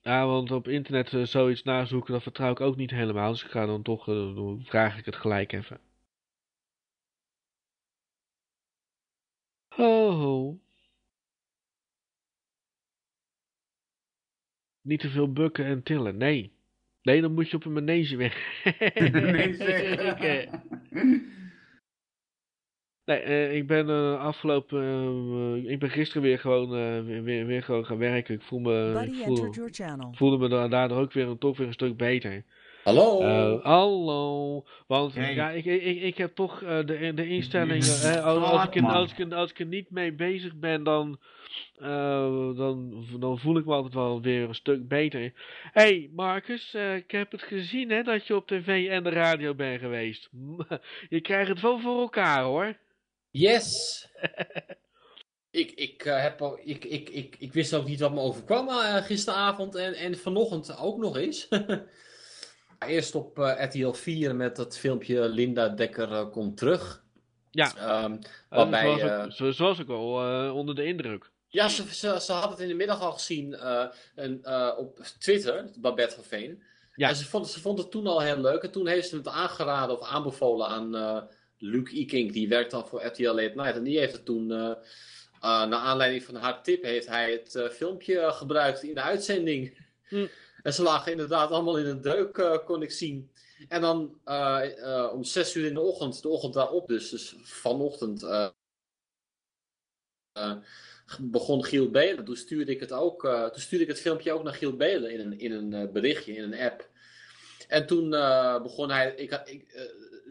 Ja, want op internet zoiets nazoeken, dat vertrouw ik ook niet helemaal. Dus ik ga dan toch, dan vraag ik het gelijk even. Ho. Niet te veel bukken en tillen, nee. Nee, dan moet je op een manege weg. Nee. *laughs* Nee, eh, ik ben eh, afgelopen. eh, ik ben gisteren weer gewoon, eh, weer, weer, gewoon gaan werken. Ik voel me. Ik voel, voelde me da- daardoor ook weer, toch weer een stuk beter. Hallo. Eh, hallo. Want Hey. ja, ik, ik, ik, heb toch eh, de, de instelling. eh, als, als, ik er, als, ik, er- als ik er niet mee bezig ben, dan, eh, dan, dan voel ik me altijd wel weer een stuk beter. Hé, hey, Marcus, ik heb het gezien hè, dat je op tv en de radio bent geweest. *laughs* Je krijgt het wel voor elkaar hoor. Yes. *laughs* ik, ik, heb, al- ik, ik, ik, ik wist ook niet wat me overkwam gisteravond en, en vanochtend ook nog eens. *laughs* Eerst op eh, RTL 4 met dat filmpje Linda Dekker eh, komt terug. Ja. Eh, waarbij, zo- zoals ik al eh, onder de indruk. Ja, ze, ze, ze had het in de middag al gezien en, op Twitter, Babette van Veen. Ja. En ze vond, ze vond het toen al heel leuk. En toen heeft ze het aangeraden of aanbevolen aan eh Luc Ikink, die werkt dan voor RTL Late Night. En die heeft het toen, naar aanleiding van haar tip, heeft hij het filmpje gebruikt in de uitzending. Hm. En ze lagen inderdaad allemaal in een deuk, eh, kon ik zien. En dan eh, eh, om zes uur in de ochtend, de ochtend daarop dus, dus vanochtend, begon Giel Belen. Toen stuurde ik het ook, toen stuurde ik het filmpje ook naar Giel Belen in een, in een berichtje, in een app. En toen begon hij, ik, ik,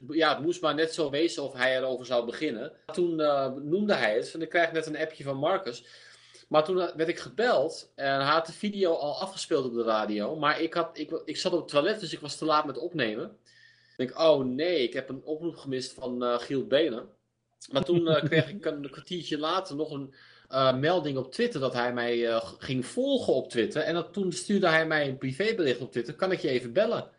ja, het moest maar net zo wezen of hij erover zou beginnen. Toen noemde hij het, van ik krijg net een appje van Marcus. Maar toen werd ik gebeld en hij had de video al afgespeeld op de radio. Maar ik, had, ik, ik zat op het toilet, dus ik was te laat met opnemen. Ik denk, oh nee, ik heb een oproep gemist van eh, Giel Belen. Maar toen eh, kreeg ik een kwartiertje later nog een eh, melding op Twitter dat hij mij ging volgen op Twitter. En dat, toen stuurde hij mij een privébericht op Twitter. Kan ik je even bellen?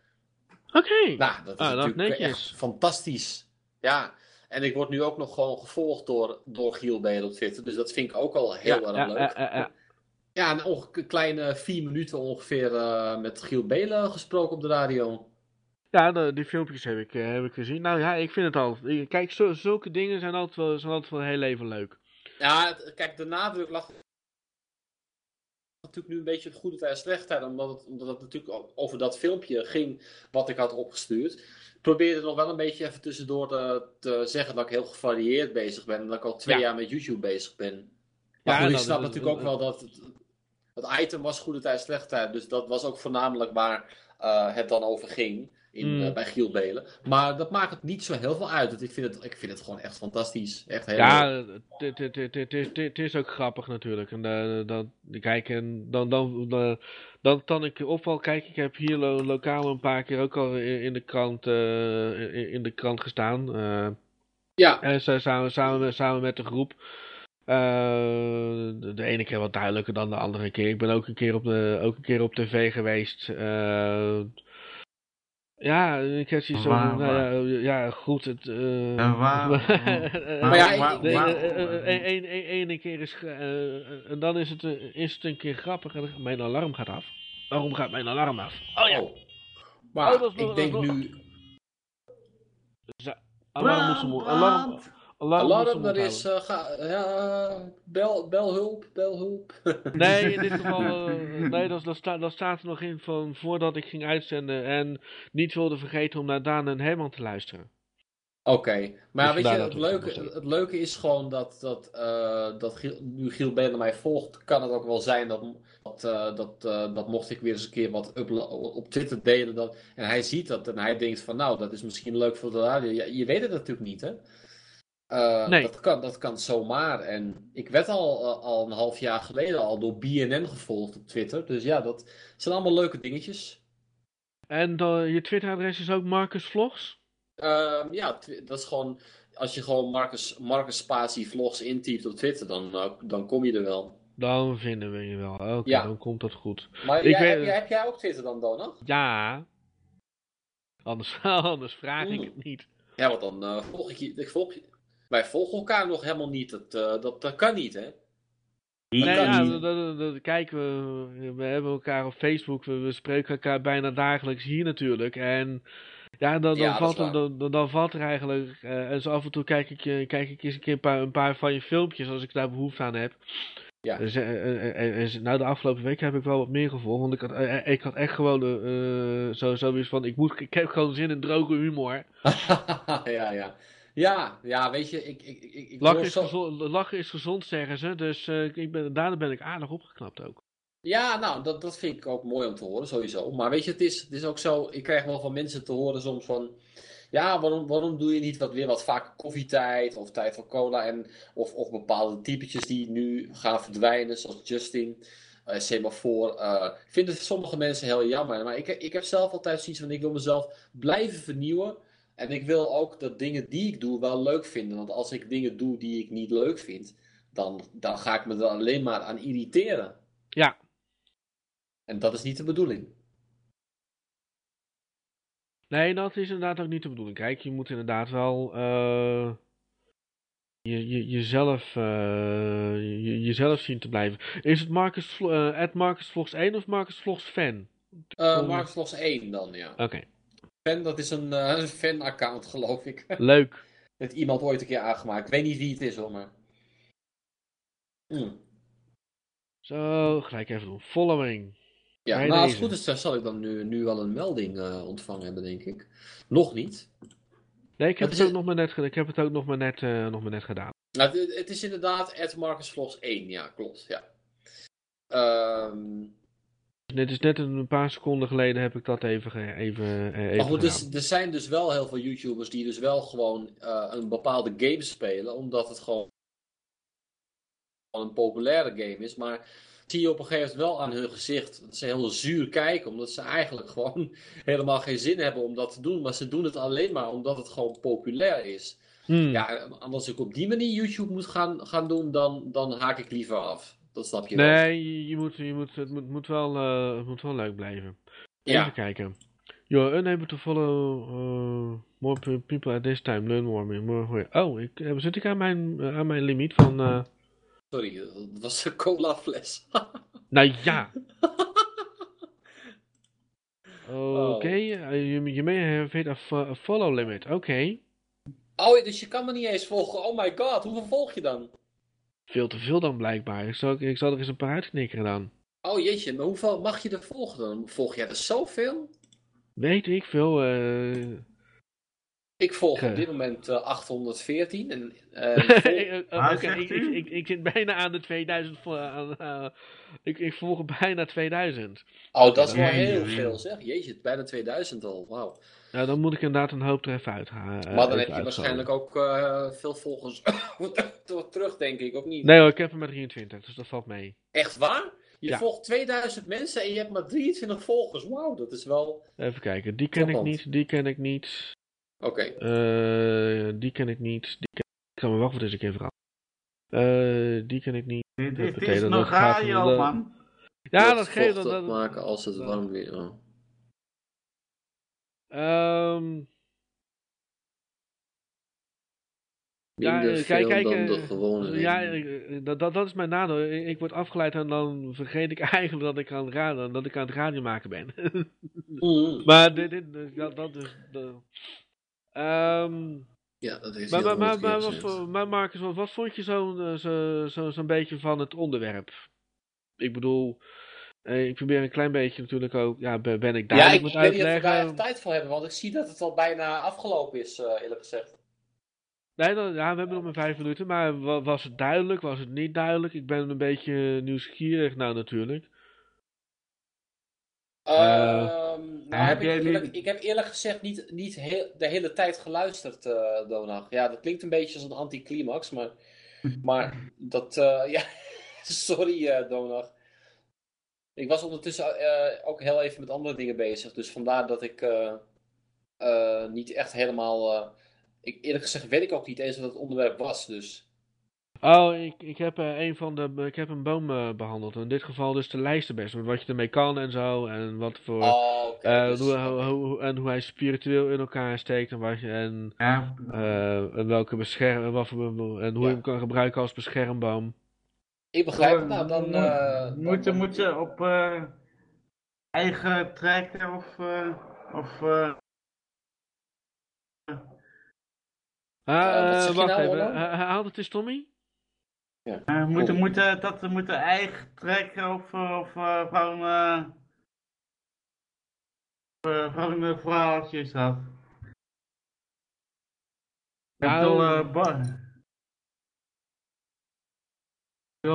Oké. Nou, dat is Ah, natuurlijk echt fantastisch. Ja, en ik word nu ook nog gewoon gevolgd door, door Giel Belen op Twitter. Dus dat vind ik ook al heel erg leuk. ja, ja, ja. Ja, en onge- een kleine vier minuten ongeveer eh, met Giel Belen gesproken op de radio. Ja, de, die filmpjes heb ik, eh, heb ik gezien. Nou ja, ik vind het altijd. Kijk, zulke dingen zijn altijd wel, zijn altijd wel heel even leuk. Ja, kijk, de nadruk lag natuurlijk nu een beetje goede tijd en slechte tijd, omdat het, omdat het natuurlijk over dat filmpje ging wat ik had opgestuurd. Ik probeerde nog wel een beetje even tussendoor te, te zeggen dat ik heel gevarieerd bezig ben en dat ik al twee Ja. jaar met YouTube bezig ben. Maar Ja, goed, ik dat- snap dat- natuurlijk ook wel dat het, het item was goede tijd, slechte tijd. Dus dat was ook voornamelijk waar eh, het dan over ging in, Mm. eh, bij Giel Belen. Maar dat maakt het niet zo heel veel uit. want Ik vind het, ik vind het gewoon echt fantastisch. Echt heel. Ja, het- is ook grappig natuurlijk. En eh, dan, kijk, en dan, dan, dan, dan, dan ik opval, kijk, ik heb hier lo- lokaal een paar keer ook al in, in de krant, eh, in, in de krant gestaan. ja. en samen, samen, met- samen met de groep. Eh, de, de ene keer wat duidelijker dan de andere keer. Ik ben ook een keer op, de, ook een keer op tv geweest. eh, ja, ik heb zoiets van, nou ja, ja, goed. Het, eh, En waar- *laughs* eh, Maar ja, eh, eh, eh, ene keer is. eh, en dan is het, eh, is het een keer grappig en mijn alarm gaat af. Waarom gaat mijn alarm af? Oh ja, Oh. Maar Oh, dat is nog- ik denk nog- nu... alarm moet ze mo- alarm, alarm, Alarm, er is... eh, ga, ja, bel, bel hulp, bel hulp. *laughs* Nee, in dit geval, eh, nee, dat, dat, staat, dat staat er nog in van voordat ik ging uitzenden en niet wilde vergeten om naar Daan en Herman te luisteren. Oké, maar Dus weet je, het leuke, het leuke is gewoon dat, dat, eh, dat Giel, nu Giel Belen mij volgt, kan het ook wel zijn dat, dat, dat, dat mocht ik weer eens een keer wat op Twitter delen, dat, en hij ziet dat en hij denkt van nou, dat is misschien leuk voor de radio. Ja, je weet het natuurlijk niet, hè? Eh, Nee. dat, kan, dat kan zomaar. En ik werd al, eh, al een half jaar geleden al door BNN gevolgd op Twitter. Dus ja, dat zijn allemaal leuke dingetjes. En je Twitteradres is ook Marcus Vlogs? Ehm, ja, dat is gewoon. Als je gewoon Marcus, Marcus Spatie vlogs intypt op Twitter, dan, eh, dan kom je er wel. Dan vinden we je wel. Oké, Ja. dan komt dat goed. Maar Ik jij, weet- heb, jij, heb jij ook Twitter dan, Donald? Ja. Anders, *laughs* anders vraag ik het niet. Ja, want dan volg ik je. Ik volg je. Wij volgen elkaar nog helemaal niet. Dat, eh, dat, dat kan niet, hè? Nee, ja, niet. dat, dat, kijk, we, we hebben elkaar op Facebook, we, we spreken elkaar bijna dagelijks hier natuurlijk. En ja, dan, dan, Ja, valt, er, dan, dan- valt er eigenlijk, eh, en zo af en toe kijk ik, kijk ik eens een keer een paar, een paar van je filmpjes als ik daar behoefte aan heb. Ja. Dus, eh, nou, de afgelopen week heb ik wel wat meer gevolgd, want ik had, ik had echt gewoon eh, zo, zoiets van, ik, moet, ik heb gewoon zin in droge humor. *laughs* ja, ja. Ja, ja, weet je, ik. ik, ik, ik Lachen is, zo- gezond, lachen is gezond, zeggen ze, dus eh, ik ben, daardoor ben ik aardig opgeknapt ook. Ja, nou, dat, dat vind ik ook mooi om te horen, sowieso. Maar weet je, het is, het is ook zo, ik krijg wel van mensen te horen soms van... Ja, waarom, waarom doe je niet wat, weer wat vaker koffietijd of tijd voor cola? En, of, of bepaalde typetjes die nu gaan verdwijnen, zoals Justin, eh Semafor. eh vinden sommige mensen heel jammer. Maar ik, ik heb zelf altijd zoiets van, ik wil mezelf blijven vernieuwen. En ik wil ook dat dingen die ik doe wel leuk vinden. Want als ik dingen doe die ik niet leuk vind, dan, dan ga ik me er alleen maar aan irriteren. Ja, En dat is niet de bedoeling. Nee, dat is inderdaad ook niet de bedoeling. Kijk, je moet inderdaad wel eh, je, je, jezelf, eh, je, jezelf zien te blijven. Is het Marcus, at Marcus Vlogs 1 of Marcus Vlogs fan? Marcus Vlogs 1 dan, ja. Oké, Fan, dat is een, een fan-account, geloof ik. *laughs* leuk. Heeft iemand ooit een keer aangemaakt. Ik weet niet wie het is, hoor, maar... Hm. Zo, gelijk even doen. Following. Ja, Bij nou, als het goed is, zal ik dan nu, nu wel een melding eh, ontvangen hebben, denk ik. Nog niet. Nee, ik heb het ook nog maar net, ik heb het ook nog maar net, eh, nog maar net gedaan. Nou, het, het is inderdaad at Marcus Vlogs 1, ja, klopt, ja. Ehm, Dit is net een paar seconden geleden heb ik dat even, even, eh, even maar goed, dus, er zijn dus wel heel veel YouTubers die dus wel gewoon eh, een bepaalde game spelen, omdat het gewoon een populaire game is. Maar zie je op een gegeven moment wel aan hun gezicht dat ze heel zuur kijken, omdat ze eigenlijk *laughs* gewoon helemaal geen zin hebben om dat te doen. Maar ze doen het alleen maar omdat het gewoon populair is. Hmm. Ja, als ik op die manier YouTube moet gaan, gaan doen, dan, dan haak ik liever af. Dat snap je wel. Nee, je, je moet, je moet, het moet, moet wel, eh, het moet wel leuk blijven. Ja. Even kijken. You're unable to follow uh, more pe- people at this time. Learn more. Oh, ik, eh, zit ik aan mijn, eh, aan mijn limiet van... Sorry, dat was een cola fles. *laughs* nou ja. *laughs* Oké, Oh. eh, you, you may have hit a follow limit. Oké. oh, dus je kan me niet eens volgen. Oh my god, hoeveel volg je dan? Veel te veel dan blijkbaar. Ik zal, ik zal er eens een paar uitknikkeren dan. Oh jeetje, maar hoeveel mag je er volgen dan? Volg jij er zoveel? Weet ik veel. eh Ik volg op dit moment eh, 814. En, eh, *laughs* vol- Eh, Ah, Oké, zegt ik, u? ik, ik, ik zit bijna aan de 2000. vo- aan, eh, ik, ik volg bijna 2000. oh, dat is wel heel veel zeg. Jeetje, bijna 2000 al. Wauw. Nou, dan moet ik inderdaad een hoop er even uit gaan. maar dan heb je waarschijnlijk ook eh, veel volgers *laughs* terug, denk ik, of niet? Nee hoor, ik heb er maar 23, dus dat valt mee. Echt waar? Je Ja. volgt 2000 mensen en je hebt maar 23 volgers. Wauw, dat is wel... Even kijken, die ken ik niet, die ken ik niet. Oké. eh die ken ik niet. Die ken... Ik ga mijn wachtwoord eens een keer veranderen. Eh, die ken ik niet. Dit, Dat is dat nog radio, de- man. Ja, dat geeft dat. dat maken als het warm weer... Ehm, Ja, Minder eh, kijk, kijk, dan eh, de gewone ja, dat, dat, dat is mijn nadeel. Ik, ik word afgeleid en dan vergeet ik *laughs* eigenlijk dat ik aan het, radio, dat ik aan het radio maken ben. *laughs* Mhm. maar dit, dit, dat, dat is... Ehm, Ja, dat heeft maar, maar, maar, Marcus, wat, wat vond je zo'n eh, zo, zo, zo'n beetje van het onderwerp? Ik bedoel, eh, ik probeer een klein beetje natuurlijk ook, ja, ben, ik Ja, duidelijk ik met weet niet of we daar uitleggen? echt tijd voor hebben, want ik zie dat het al bijna afgelopen is, eh, eerlijk gezegd. Nee, dan, ja, we hebben nog maar vijf minuten, maar wa- was het duidelijk, was het niet duidelijk? Ik ben een beetje nieuwsgierig nou natuurlijk. Nou, heb ik, jij eerlijk, niet- ik heb eerlijk gezegd niet, niet heel, de hele tijd geluisterd, Donag. Ja, dat klinkt een beetje als een anticlimax, maar, *laughs* maar dat, eh, *laughs* ja, sorry Donag. Ik was ondertussen ook heel even met andere dingen bezig, dus vandaar dat ik niet echt helemaal, ik, eerlijk gezegd weet ik ook niet eens wat het onderwerp was, dus. Oh, ik, ik heb eh, een van de, ik heb een boom eh, behandeld. In dit geval dus de lijstenbest, wat je ermee kan en zo, en wat voor, Oh, eh, dus- hoe, hoe, hoe- en hoe hij spiritueel in elkaar steekt en wat je, en, Ja, eh, en welke bescherm, en wat voor, en hoe Ja. je hem kan gebruiken als beschermboom. Ik begrijp het, nou dan... moet- eh, moet, dan- moet je op eh, eigen trekken of... eh, of eh, Ah, wacht nou, even, Rollo? Ha- haalt het eens Tommy? Eh, moeten, moeten, dat moeten eigen trekken of, eh, of eh, gewoon... eh, eh, gewoon een verhaaltje is dat. Ik Nou, bedoel, eh,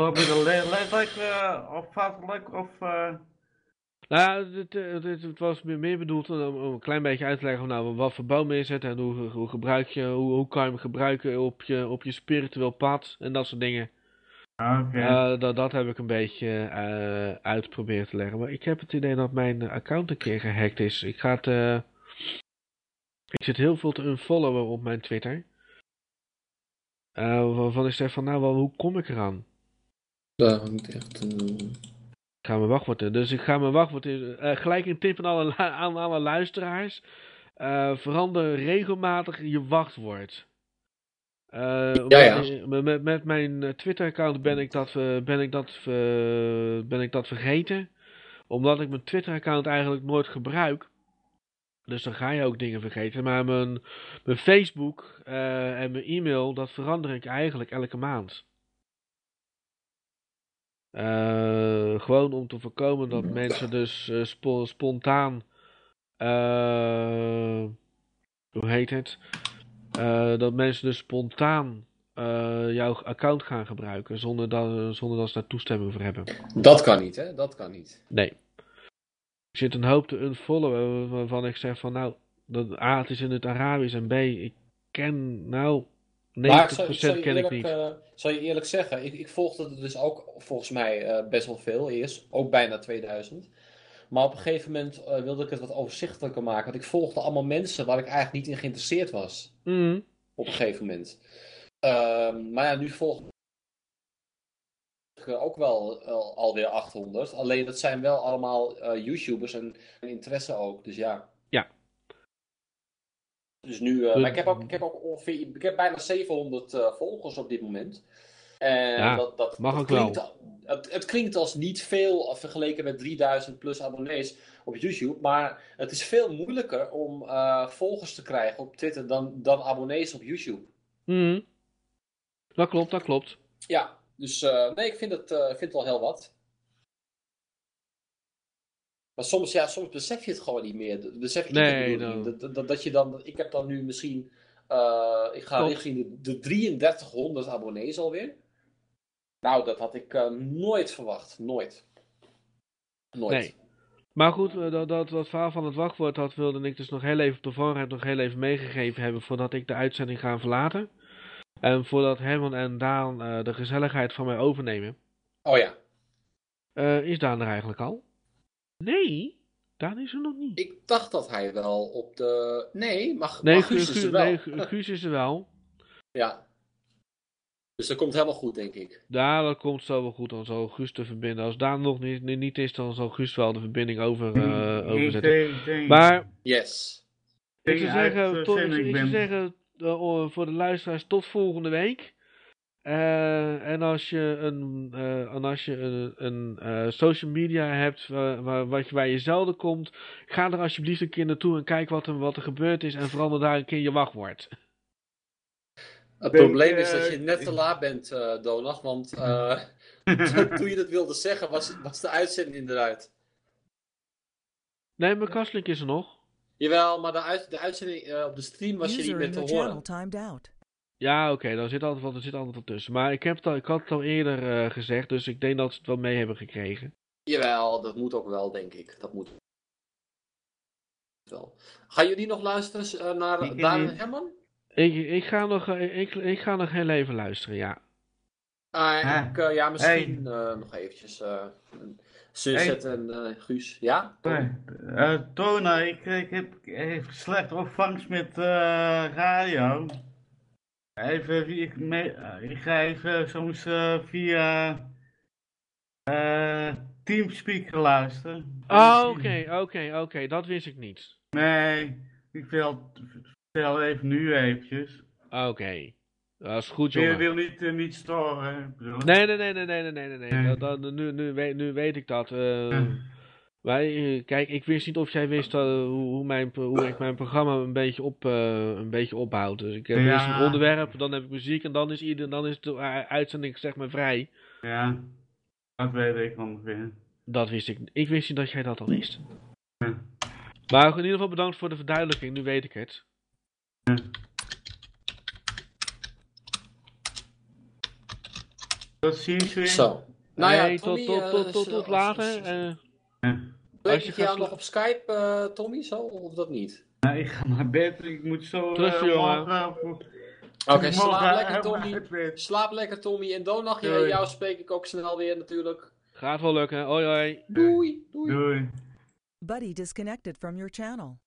Ik bedoel, dat le- letterlijk eh, of vattelijk of... eh, Nou, het, het, het, het was meer, bedoeld om, om een klein beetje uit te leggen van, nou, wat voor boom is het en hoe, hoe gebruik je, hoe, hoe kan je hem gebruiken op je, op je spiritueel pad en dat soort dingen. Oké. Eh, dat, dat heb ik een beetje eh uit proberen te leggen. Maar ik heb het idee dat mijn account een keer gehackt is. Ik ga het. eh, ik zit heel veel te unfollowen op mijn Twitter. Eh, waarvan ik zeg van nou, wel, hoe kom ik eraan? Daar hangt echt een... Ik ga mijn wachtwoord in. Dus ik ga mijn wachtwoord in. eh, gelijk een tip aan alle, aan alle luisteraars. Eh, verander regelmatig je wachtwoord. Eh, Ja, ja. Met, met, mijn Twitter-account ben ik dat, ben, ik dat, ben ik dat vergeten. Omdat ik mijn Twitter-account eigenlijk nooit gebruik. Dus dan ga je ook dingen vergeten. Maar mijn, mijn Facebook en mijn e-mail, dat verander ik eigenlijk elke maand. Eh, gewoon om te voorkomen dat mensen dus eh, spo- spontaan, eh, hoe heet het, dat mensen dus spontaan jouw account gaan gebruiken zonder dat, zonder dat ze daar toestemming voor hebben. Dat kan niet, hè? Dat kan niet. Nee. Er zit een hoop te unfollowen waarvan ik zeg van nou, dat A, het is in het Arabisch en B, ik ken nou 90% Maar zal je ken ik eerlijk, niet. eh, zal je eerlijk zeggen, ik, ik volgde er dus ook volgens mij eh, best wel veel eerst, ook bijna 2000. Maar op een gegeven moment eh, wilde ik het wat overzichtelijker maken, want ik volgde allemaal mensen waar ik eigenlijk niet in geïnteresseerd was. Mhm. Op een gegeven moment. Ehm, maar ja, nu volg ik ook wel al- alweer 800. Alleen dat zijn wel allemaal YouTubers en, en interesse ook, dus ja. Dus nu, eh, maar ik heb ook, ik heb ook ongeveer, ik heb bijna 700 eh, volgers op dit moment. En Ja, dat, dat, mag dat ook wel. Het, het klinkt als niet veel vergeleken met 3000 plus abonnees op YouTube, maar het is veel moeilijker om eh, volgers te krijgen op Twitter dan, dan abonnees op YouTube. Mhm. Dat klopt, dat klopt. Ja, dus eh, nee, ik vind het, eh, vind het wel heel wat. Maar soms, ja, soms besef je het gewoon niet meer. Dat Besef ik Nee, dan- dat, dat, dat je dan, ik heb dan nu misschien, eh, ik ga Klopt. richting de, de 3300 abonnees alweer. Nou, dat had ik eh, nooit verwacht. Nooit. Nooit. Nee. Maar goed, eh, dat, dat, dat verhaal van het wachtwoord, dat wilde ik dus nog heel even op de voorraad nog heel even meegegeven hebben voordat ik de uitzending ga verlaten. En voordat Herman en Daan de gezelligheid van mij overnemen. Oh ja. Is Daan er eigenlijk al? Nee, Daan is er nog niet. Ik dacht dat hij wel op de... Nee, maar, Nee, maar Guus is Gu- er wel. nee, Guus is er wel. Ja. Dus dat komt helemaal goed, denk ik. Ja, dat komt zo wel goed. Dan zal Guus te verbinden. Als Daan nog niet, niet is, dan zal Guus wel de verbinding over, eh, Ik overzetten. Maar Yes. ik zou zeggen, tot, eh, ik, zou zeggen eh, voor de luisteraars tot volgende week. Eh, en als je een, eh, en als je een, een eh, social media hebt waar, wat je, waar je zelden komt, ga er alsjeblieft een keer naartoe en kijk wat er, wat er gebeurd is en verander daar een keer je wachtwoord. Het probleem is dat je net te laat bent, eh Donag, want eh, *laughs* toen je dat wilde zeggen, was, was de uitzending eruit. Nee, mijn kastlink is er nog. Jawel, maar de, uit, de uitzending eh, op de stream was je niet User meer te horen. Ja, oké, daar zit altijd wat, er zit altijd wat tussen. Maar ik, heb het al, ik had het al eerder eh, gezegd, dus ik denk dat ze het wel mee hebben gekregen. Jawel, dat moet ook wel, denk ik. Dat moet wel. Gaan jullie nog luisteren eh, naar Ik- Daan ik- en Herman? Ik, ik, ga nog, eh, ik, ik ga nog heel even luisteren, ja. Ah, Ah. ik, ja, misschien eh, nog eventjes. eh Sunset en Guus. Ja? Nee, eh, Tona, ik, ik heb even slecht opvangst met eh, radio. Even, ik, me- eh, ik ga even soms eh, via eh Teamspeaker luisteren. Oh, oké, oké, oké, dat wist ik niet. Nee, ik wil, vertel even nu eventjes. Oké, dat is goed, jongen. wil niet, niet storen. bedoel. Nee, nee, nee, nee, nee, nee, nee, nee. Dat, dat, nu, nu, weet, nu weet ik dat. eh. Wij, eh, kijk, ik wist niet of jij wist eh, hoe, hoe, mijn, hoe ik mijn programma een beetje, op, eh, een beetje opbouw. Dus ik heb Ja. eerst een onderwerp, dan heb ik muziek en dan is, ieder, dan is de uitzending zeg maar vrij. Ja, dat weet ik ongeveer. Dat wist ik. Ik wist niet dat jij dat al wist. Ja. Maar in ieder geval bedankt voor de verduidelijking, nu weet ik het. Tot ziens weer. Zo. Nou ja, tot, tot, tot, tot later. Eh. Ja. Je jou nog op Skype, eh, Tommy, zo? Of dat niet? Nou, ik ga naar bed, ik moet zo... Terug, eh, Oké, morgen slaap lekker, Tommy. Slaap lekker, Tommy. En ja, Doei. jou spreek ik ook snel weer natuurlijk. Gaat wel lukken. Hoi hoi. Doei. Doei. Doei. Buddy disconnected from your channel.